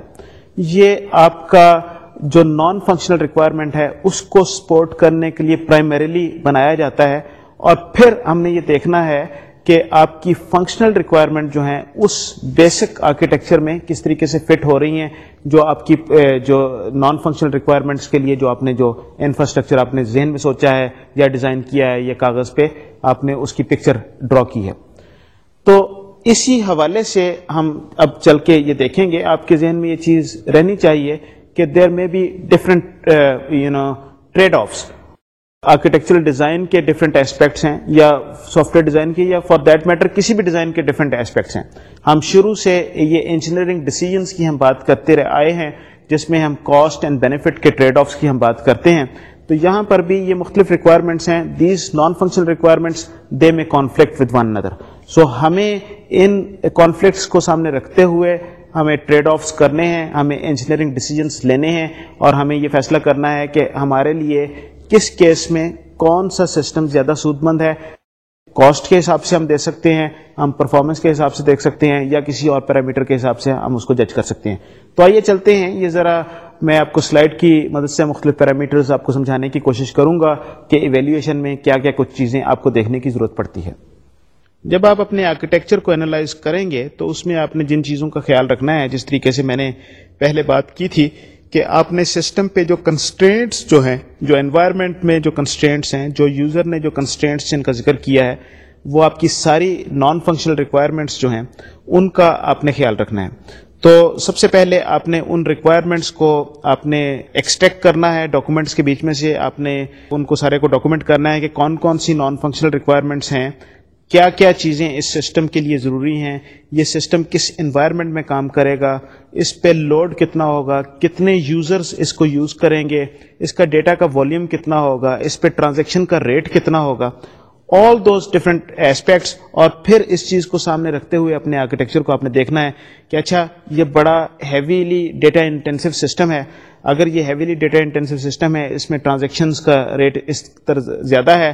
یہ آپ کا جو نان فنکشنل ریکوائرمنٹ ہے، اس کو سپورٹ کرنے کے لیے پرائمریلی بنایا جاتا ہے۔ اور پھر ہم نے یہ دیکھنا ہے کہ آپ کی فنکشنل ریکوائرمنٹ جو ہیں اس بیسک آرکیٹیکچر میں کس طریقے سے فٹ ہو رہی ہیں، جو آپ کی جو نان فنکشنل ریکوائرمنٹس کے لیے جو آپ نے جو انفراسٹرکچر آپ نے ذہن میں سوچا ہے یا ڈیزائن کیا ہے یا کاغذ پہ آپ نے اس کی پکچر ڈرا کی ہے۔ تو اسی حوالے سے ہم اب چل کے یہ دیکھیں گے، آپ کے ذہن میں یہ چیز رہنی چاہیے کہ دیر میں بھی different you know trade offs architectural design کے ڈفرینٹ ایسپیکٹس ہیں یا سافٹ ویئر ڈیزائن کے یا فار دیٹ میٹر کسی بھی ڈیزائن کے ڈفرینٹ ایسپیکٹس ہیں۔ ہم شروع سے یہ انجینئرنگ ڈیسیجنس کی ہم بات کرتے رہے آئے ہیں، جس میں ہم کاسٹ اینڈ بینیفٹ کے ٹریڈ آفس کی ہم بات کرتے ہیں۔ تو یہاں پر بھی یہ مختلف ریکوائرمنٹس ہیں۔ These non functional requirements they may conflict with one another so ہمیں ان کانفلکٹس کو سامنے رکھتے ہوئے ہمیں ٹریڈ آفس کرنے ہیں، ہمیں انجینئرنگ ڈیسیجنس لینے ہیں اور ہمیں یہ فیصلہ کرنا ہے کہ ہمارے لیے کس کیس میں کون سا سسٹم زیادہ سود مند ہے؟ کاسٹ کے حساب سے ہم دے سکتے ہیں، ہم پرفارمنس کے حساب سے دیکھ سکتے ہیں، یا کسی اور پیرامیٹر کے حساب سے ہم اس کو جج کر سکتے ہیں۔ تو آئیے چلتے ہیں۔ یہ ذرا میں آپ کو سلائڈ کی مدد سے مختلف پیرامیٹرز آپ کو سمجھانے کی کوشش کروں گا کہ ایویلیویشن میں کیا کیا کچھ چیزیں آپ کو دیکھنے کی ضرورت پڑتی ہے۔ جب آپ اپنے آرکیٹیکچر کو انالائز کریں گے، تو اس میں آپ نے جن چیزوں کا خیال رکھنا ہے، جس طریقے سے میں نے پہلے بات کی تھی کہ آپ نے سسٹم پہ جو کنسٹرینٹس جو ہیں، جو انوائرمنٹ میں جو کنسٹرینٹس ہیں، جو یوزر نے جو کنسٹرینٹس جن کا ذکر کیا ہے، وہ آپ کی ساری نان فنکشنل ریکوائرمنٹس جو ہیں، ان کا آپ نے خیال رکھنا ہے۔ تو سب سے پہلے آپ نے ان ریکوائرمنٹس کو آپ نے ایکسٹریکٹ کرنا ہے ڈاکومنٹس کے بیچ میں سے آپ نے ان کو سارے کو ڈاکومنٹ کرنا ہے کہ کون کون سی نان فنکشنل ریکوائرمنٹس ہیں۔ کیا کیا چیزیں اس سسٹم کے لیے ضروری ہیں؟ یہ سسٹم کس انوائرمنٹ میں کام کرے گا؟ اس پہ لوڈ کتنا ہوگا؟ کتنے یوزرز اس کو یوز کریں گے؟ اس کا ڈیٹا کا والیوم کتنا ہوگا؟ اس پہ ٹرانزیکشن کا ریٹ کتنا ہوگا؟ آل دوز ڈفرنٹ ایسپیکٹس اور پھر اس چیز کو سامنے رکھتے ہوئے اپنے آرکیٹیکچر کو آپ نے دیکھنا ہے کہ اچھا یہ بڑا ہیویلی ڈیٹا انٹینسو سسٹم ہے۔ اگر یہ ہیویلی ڈیٹا انٹینسو سسٹم ہے، اس میں ٹرانزیکشنز کا ریٹ اس طرح زیادہ ہے۔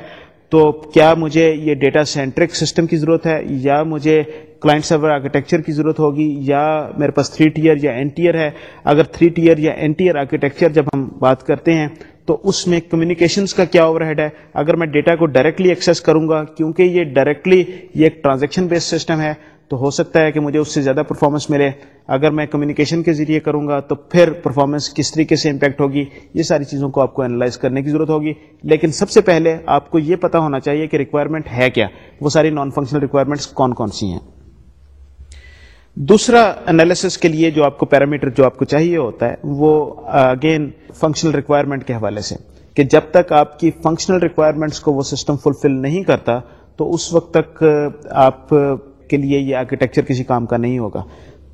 تو کیا مجھے یہ ڈیٹا سینٹرک سسٹم کی ضرورت ہے؟ یا مجھے کلائنٹ سرور آرکیٹیکچر کی ضرورت ہوگی؟ یا میرے پاس تھری ٹیئر یا این ٹیئر ہے؟ اگر تھری ٹیئر یا این ٹیئر آرکیٹیکچر جب ہم بات کرتے ہیں، تو اس میں کمیونیکیشنس کا کیا اوور ہیڈ ہے؟ اگر میں ڈیٹا کو ڈائریکٹلی ایکسیس کروں گا، کیونکہ یہ ڈائریکٹلی یہ ایک ٹرانزیکشن بیس سسٹم ہے تو ہو سکتا ہے کہ مجھے اس سے زیادہ پرفارمنس ملے۔ اگر میں کمیونیکیشن کے ذریعے کروں گا تو پھر پرفارمنس کس طریقے سے امپیکٹ ہوگی، یہ ساری چیزوں کو آپ کو انالائز کرنے کی ضرورت ہوگی۔ لیکن سب سے پہلے آپ کو یہ پتا ہونا چاہیے کہ ریکوائرمنٹ ہے کیا۔ وہ ساری نان فنکشنل ریکوائرمنٹس کون کون سی ہیں۔ دوسرا انالیسس کے لیے جو آپ کو پیرامیٹر جو آپ کو چاہیے ہوتا ہے، وہ اگین فنکشنل ریکوائرمنٹ کے حوالے سے۔ کہ جب تک آپ کی فنکشنل ریکوائرمنٹس کو وہ سسٹم فلفل نہیں کرتا، تو اس وقت تک آپ کے لیے یہ آرکیٹیکچر کسی کام کا نہیں ہوگا۔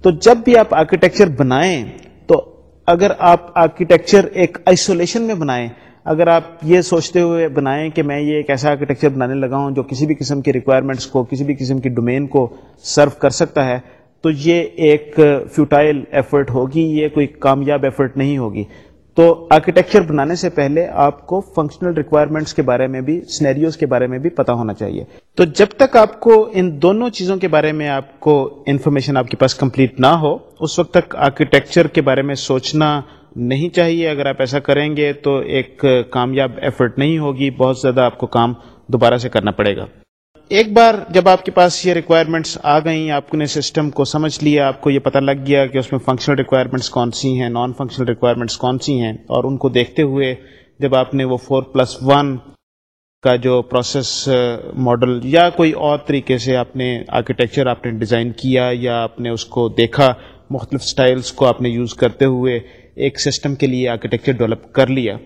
تو جب بھی آپ آرکیٹیکچر بنائیں، تو اگر آپ آرکیٹیکچر ایک آئسولیشن میں بنائیں، اگر آپ یہ سوچتے ہوئے بنائیں کہ میں یہ ایک ایسا آرکیٹیکچر بنانے لگا ہوں جو کسی بھی قسم کی ریکوائرمنٹس کو، کسی بھی قسم کی ڈومین کو سرو کر سکتا ہے، تو یہ ایک فیوٹائل ایفرٹ ہوگی، یہ کوئی کامیاب ایفرٹ نہیں ہوگی۔ تو آرکیٹیکچر بنانے سے پہلے آپ کو فنکشنل ریکوائرمنٹس کے بارے میں بھی سنیریوز کے بارے میں بھی پتا ہونا چاہیے۔ تو جب تک آپ کو ان دونوں چیزوں کے بارے میں آپ کو انفارمیشن آپ کے پاس کمپلیٹ نہ ہو، اس وقت تک آرکیٹیکچر کے بارے میں سوچنا نہیں چاہیے۔ اگر آپ ایسا کریں گے تو ایک کامیاب ایفرٹ نہیں ہوگی، بہت زیادہ آپ کو کام دوبارہ سے کرنا پڑے گا۔ ایک بار جب آپ کے پاس یہ ریکوائرمنٹس آ گئیں، آپ نے سسٹم کو سمجھ لیا، آپ کو یہ پتہ لگ گیا کہ اس میں فنکشنل ریکوائرمنٹس کون سی ہیں نان فنکشنل ریکوائرمنٹس کون سی ہیں، اور ان کو دیکھتے ہوئے جب آپ نے وہ فور پلس ون کا جو پروسیس ماڈل uh, یا کوئی اور طریقے سے آپ نے آرکیٹیکچر آپ نے ڈیزائن کیا یا آپ نے اس کو دیکھا، مختلف سٹائلز کو آپ نے یوز کرتے ہوئے ایک سسٹم کے لیے آرکیٹیکچر ڈیولپ کر لیا۔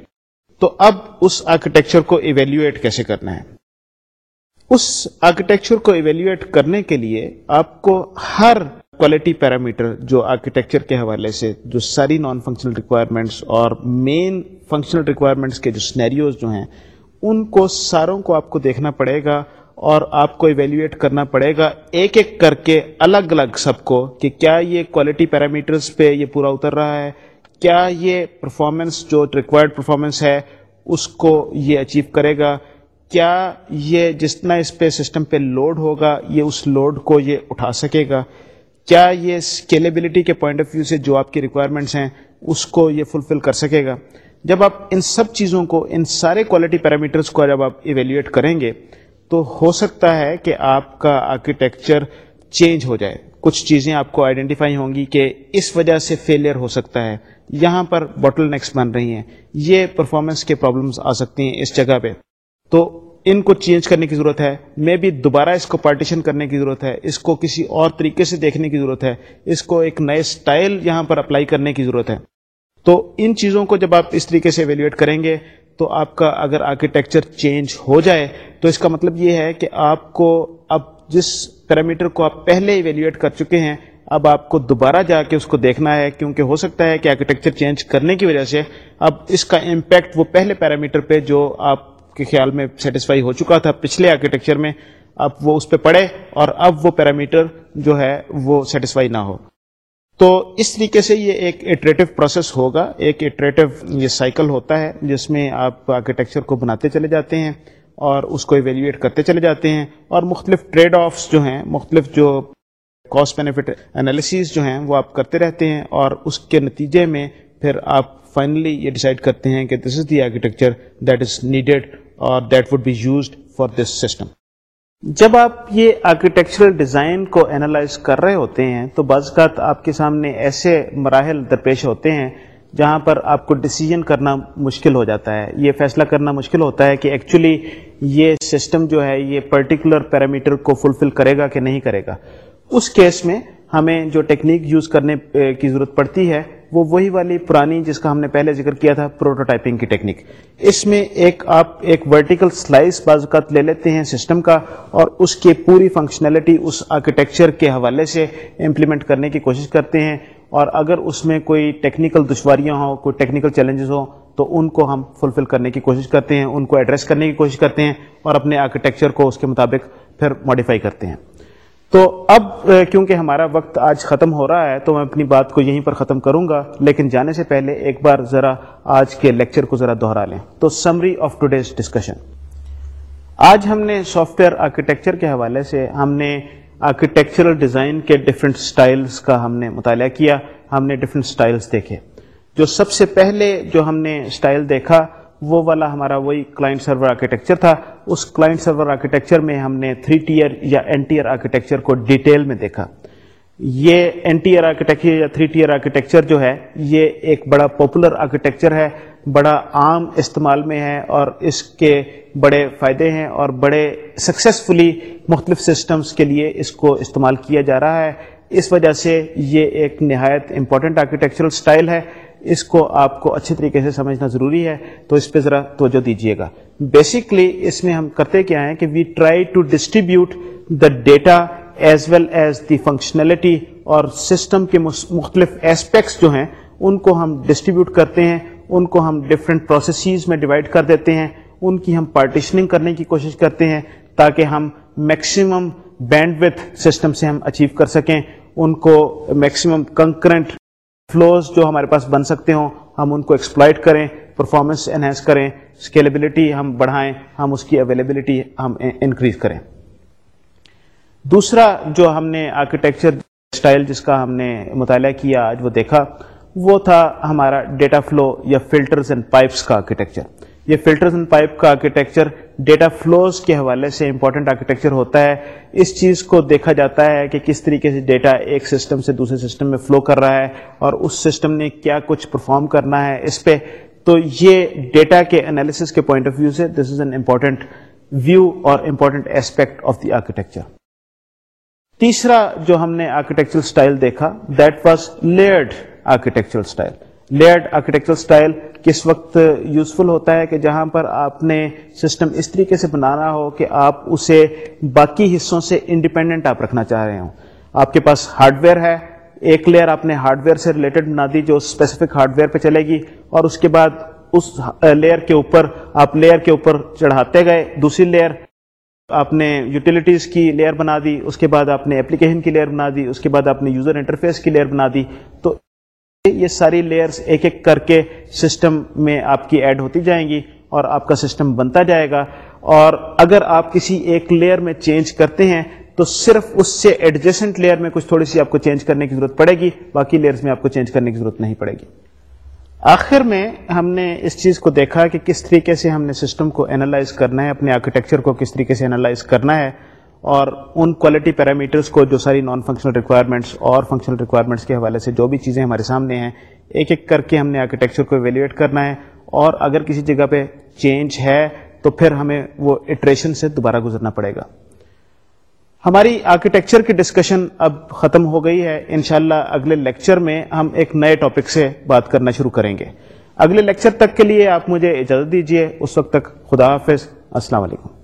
تو اب اس آرکیٹیکچر کو ایویلیویٹ کیسے کرنا ہے؟ اس آرکیٹیکچر کو ایویلویٹ کرنے کے لیے آپ کو ہر کوالٹی پیرامیٹر جو آرکیٹیکچر کے حوالے سے جو ساری نان فنکشنل ریکوائرمنٹس اور مین فنکشنل ریکوائرمنٹس کے جو سنیریوز جو ہیں، ان کو ساروں کو آپ کو دیکھنا پڑے گا اور آپ کو ایویلویٹ کرنا پڑے گا ایک ایک کر کے الگ الگ سب کو کہ کیا یہ کوالٹی پیرامیٹرز پہ یہ پورا اتر رہا ہے، کیا یہ پرفارمنس جو ریکوائرڈ پرفارمنس ہے، اس کو یہ اچیو کرے گا۔ کیا یہ جتنا اس پہ سسٹم پہ لوڈ ہوگا، یہ اس لوڈ کو یہ اٹھا سکے گا؟ کیا یہ اسکیلیبلٹی کے پوائنٹ آف ویو سے جو آپ کی ریکوائرمنٹس ہیں، اس کو یہ فلفل کر سکے گا؟ جب آپ ان سب چیزوں کو، ان سارے کوالٹی پیرامیٹرس کو جب آپ ایویلیویٹ کریں گے، تو ہو سکتا ہے کہ آپ کا آرکیٹیکچر چینج ہو جائے۔ کچھ چیزیں آپ کو آئیڈینٹیفائی ہوں گی کہ اس وجہ سے فیلئر ہو سکتا ہے۔ یہاں پر بوٹل نیکس بن رہی ہیں۔ یہ پرفارمنس کے پرابلمس آ سکتی ہیں اس جگہ پہ۔ تو ان کو چینج کرنے کی ضرورت ہے۔ میں بھی دوبارہ اس کو پارٹیشن کرنے کی ضرورت ہے۔ اس کو کسی اور طریقے سے دیکھنے کی ضرورت ہے۔ اس کو ایک نئے سٹائل یہاں پر اپلائی کرنے کی ضرورت ہے۔ تو ان چیزوں کو جب آپ اس طریقے سے ایویلیویٹ کریں گے، تو آپ کا اگر آرکیٹیکچر چینج ہو جائے، تو اس کا مطلب یہ ہے کہ آپ کو اب جس پیرامیٹر کو آپ پہلے ایویلیویٹ کر چکے ہیں، اب آپ کو دوبارہ جا کے اس کو دیکھنا ہے، کیونکہ ہو سکتا ہے کہ آرکیٹیکچر چینج کرنے کی وجہ سے اب اس کا امپیکٹ وہ پہلے پیرامیٹر پہ جو آپ کے خیال میں سیٹسفائی ہو چکا تھا پچھلے آرکیٹیکچر میں، اب وہ اس پہ پڑے اور اب وہ پیرامیٹر جو ہے وہ سیٹسفائی نہ ہو۔ تو اس طریقے سے یہ ایک ایٹریٹو پروسیس ہوگا۔ ایک ایٹریٹو یہ سائیکل ہوتا ہے جس میں آپ آرکیٹیکچر کو بناتے چلے جاتے ہیں اور اس کو ایویلیویٹ کرتے چلے جاتے ہیں اور مختلف ٹریڈ آفس جو ہیں، مختلف جو کاسٹ بینیفٹ انالیسیز جو ہیں وہ آپ کرتے رہتے ہیں اور اس کے نتیجے میں پھر آپ فائنلی یہ ڈیسائڈ کرتے ہیں کہ this is the architecture that is needed اور that would be used for this system جب آپ یہ آرکیٹیکچرل ڈیزائن کو انالائز کر رہے ہوتے ہیں تو بعض اوقات آپ کے سامنے ایسے مراحل درپیش ہوتے ہیں جہاں پر آپ کو ڈسیزن کرنا مشکل ہو جاتا ہے۔ یہ فیصلہ کرنا مشکل ہوتا ہے کہ ایکچولی یہ سسٹم جو ہے یہ پرٹیکولر پیرامیٹر کو فلفل کرے گا کہ نہیں کرے گا۔ اس کیس میں ہمیں جو ٹیکنیک یوز کرنے کی ضرورت پڑتی ہے وہ وہی والی پرانی جس کا ہم نے پہلے ذکر کیا تھا پروٹوٹائپنگ کی ٹیکنیک اس میں ایک آپ ایک ورٹیکل سلائس بعض اوقات لے لیتے ہیں سسٹم کا اور اس کی پوری فنکشنلٹی اس آرکیٹیکچر کے حوالے سے امپلیمنٹ کرنے کی کوشش کرتے ہیں اور اگر اس میں کوئی ٹیکنیکل دشواریاں ہوں، کوئی ٹیکنیکل چیلنجز ہوں، تو ان کو ہم فلفل کرنے کی کوشش کرتے ہیں، ان کو ایڈریس کرنے کی کوشش کرتے ہیں اور اپنے آرکیٹیکچر کو اس کے مطابق پھر ماڈیفائی کرتے ہیں۔ تو اب کیونکہ ہمارا وقت آج ختم ہو رہا ہے تو میں اپنی بات کو یہیں پر ختم کروں گا، لیکن جانے سے پہلے ایک بار ذرا آج کے لیکچر کو ذرا دوہرا لیں۔ تو سمری آف ٹوڈیز ڈسکشن آج ہم نے سافٹ ویئر آرکیٹیکچر کے حوالے سے، ہم نے آرکیٹیکچرل ڈیزائن کے ڈفرینٹ سٹائلز کا ہم نے مطالعہ کیا، ہم نے ڈفرینٹ سٹائلز دیکھے۔ جو سب سے پہلے جو ہم نے سٹائل دیکھا وہ والا ہمارا وہی کلائنٹ سرور آرکیٹیکچر تھا۔ اس کلائنٹ سرور آرکیٹیکچر میں ہم نے تھری ٹیئر یا این ٹیئر آرکیٹیکچر کو ڈیٹیل میں دیکھا۔ یہ این ٹیئر آرکیٹیکچر یا تھری ٹیئر آرکیٹیکچر جو ہے، یہ ایک بڑا پاپولر آرکیٹیکچر ہے، بڑا عام استعمال میں ہے اور اس کے بڑے فائدے ہیں اور بڑے سکسیسفلی مختلف سسٹمز کے لیے اس کو استعمال کیا جا رہا ہے۔ اس وجہ سے یہ ایک نہایت امپورٹنٹ آرکیٹیکچرل سٹائل ہے۔ اس کو آپ کو اچھے طریقے سے سمجھنا ضروری ہے، تو اس پہ ذرا توجہ دیجیے گا۔ بیسکلی اس میں ہم کرتے کیا ہیں کہ we try to distribute the data as well as the functionality اور سسٹم کے مختلف ایسپیکٹس جو ہیں، ان کو ہم ڈسٹریبیوٹ کرتے ہیں، ان کو ہم ڈفرینٹ پروسیسز میں ڈیوائڈ کر دیتے ہیں، ان کی ہم پارٹیشننگ کرنے کی کوشش کرتے ہیں تاکہ ہم میکسیمم بینڈ وتھ سسٹم سے ہم اچیو کر سکیں، ان کو میکسیمم کنکرنٹ فلوز جو ہمارے پاس بن سکتے ہوں، ہم ان کو ایکسپلائٹ کریں پرفارمنس انہینس کریں اسکیلیبلٹی ہم بڑھائیں، ہم اس کی اویلیبلٹی ہم انکریز کریں۔ دوسرا جو ہم نے آرکیٹیکچر اسٹائل جس کا ہم نے مطالعہ کیا، آج وہ دیکھا، وہ تھا ہمارا ڈیٹا فلو یا فلٹرز اینڈ پائپس کا آرکیٹیکچر یہ فلٹرز اینڈ پائپ کا آرکیٹیکچر ڈیٹا فلوز کے حوالے سے امپورٹنٹ آرکیٹیکچر ہوتا ہے۔ اس چیز کو دیکھا جاتا ہے کہ کس طریقے سے ڈیٹا ایک سسٹم سے دوسرے سسٹم میں فلو کر رہا ہے اور اس سسٹم نے کیا کچھ پرفارم کرنا ہے۔ اس پہ تو یہ ڈیٹا کے انالیسس کے پوائنٹ آف ویو سے this is an important view اور important aspect of the architecture تیسرا جو ہم نے آرکیٹیکچر اسٹائل دیکھا that was layered architecture style layered architecture style کس وقت یوزفل ہوتا ہے کہ جہاں پر آپ نے سسٹم اس طریقے سے بنانا ہو کہ آپ اسے باقی حصوں سے انڈیپینڈنٹ آپ رکھنا چاہ رہے ہوں۔ آپ کے پاس ہارڈ ویئر ہے، ایک لیئر آپ نے ہارڈ ویئر سے ریلیٹڈ بنا دی جو اسپیسیفک ہارڈ ویئر پہ چلے گی اور اس کے بعد اس لیئر کے اوپر آپ لیئر کے اوپر چڑھاتے گئے۔ دوسری لیئر آپ نے یوٹیلیٹیز کی لیئر بنا دی، اس کے بعد آپ نے اپلیکیشن کی لیئر بنا دی، اس کے بعد آپ نے یوزر انٹرفیس کی لیئر بنا دی۔ تو یہ ساری لیئرز ایک ایک کر کے سسٹم میں آپ کی ایڈ ہوتی جائیں گی اور آپ کا سسٹم بنتا جائے گا۔ اور اگر آپ کسی ایک لیئر میں چینج کرتے ہیں تو صرف اس سے ایڈجسٹنٹ لیئر میں کچھ تھوڑی سی آپ کو چینج کرنے کی ضرورت پڑے گی، باقی لیئرز میں آپ کو چینج کرنے کی ضرورت نہیں پڑے گی۔ آخر میں ہم نے اس چیز کو دیکھا کہ کس طریقے سے ہم نے سسٹم کو اینالائز کرنا ہے، اپنے آرکیٹیکچر کو کس طریقے سے اینالائز کرنا ہے۔ اور ان کوالٹی پیرامیٹرس کو جو ساری نان فنکشنل ریکوائرمنٹس اور فنکشنل ریکوائرمنٹس کے حوالے سے جو بھی چیزیں ہمارے سامنے ہیں، ایک ایک کر کے ہم نے آرکیٹیکچر کو ایویلیویٹ کرنا ہے اور اگر کسی جگہ پہ چینج ہے تو پھر ہمیں وہ اٹریشن سے دوبارہ گزرنا پڑے گا۔ ہماری آرکیٹیکچر کی ڈسکشن اب ختم ہو گئی ہے۔ انشاءاللہ اگلے لیکچر میں ہم ایک نئے ٹاپک سے بات کرنا شروع کریں گے۔ اگلے لیکچر تک کے لیے آپ مجھے اجازت دیجیے اس وقت تک خدا حافظ۔ السلام علیکم۔